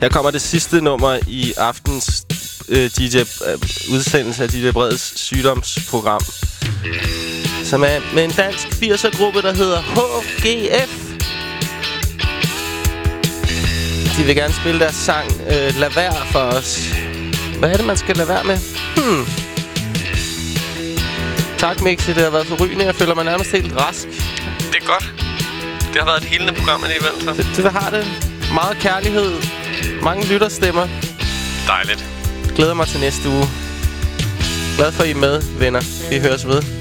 Her kommer det sidste nummer i aftens øh, DJ, øh, udsendelse af DJ Breds sygdomsprogram. Som er med en dansk 80'er-gruppe, der hedder HGF. De vil gerne spille deres sang øh, Lad være for os. Hvad er det, man skal lade være med? Hmm. Tak, Mixi. Det har været forrygende. Jeg føler mig nærmest helt rask. Det er godt. Det har været et helende program alligevel, så. Det, det har det. Meget kærlighed. Mange lytterstemmer. Dejligt. Glæder mig til næste uge. Glad for, at I er med, venner. Vi høres ved.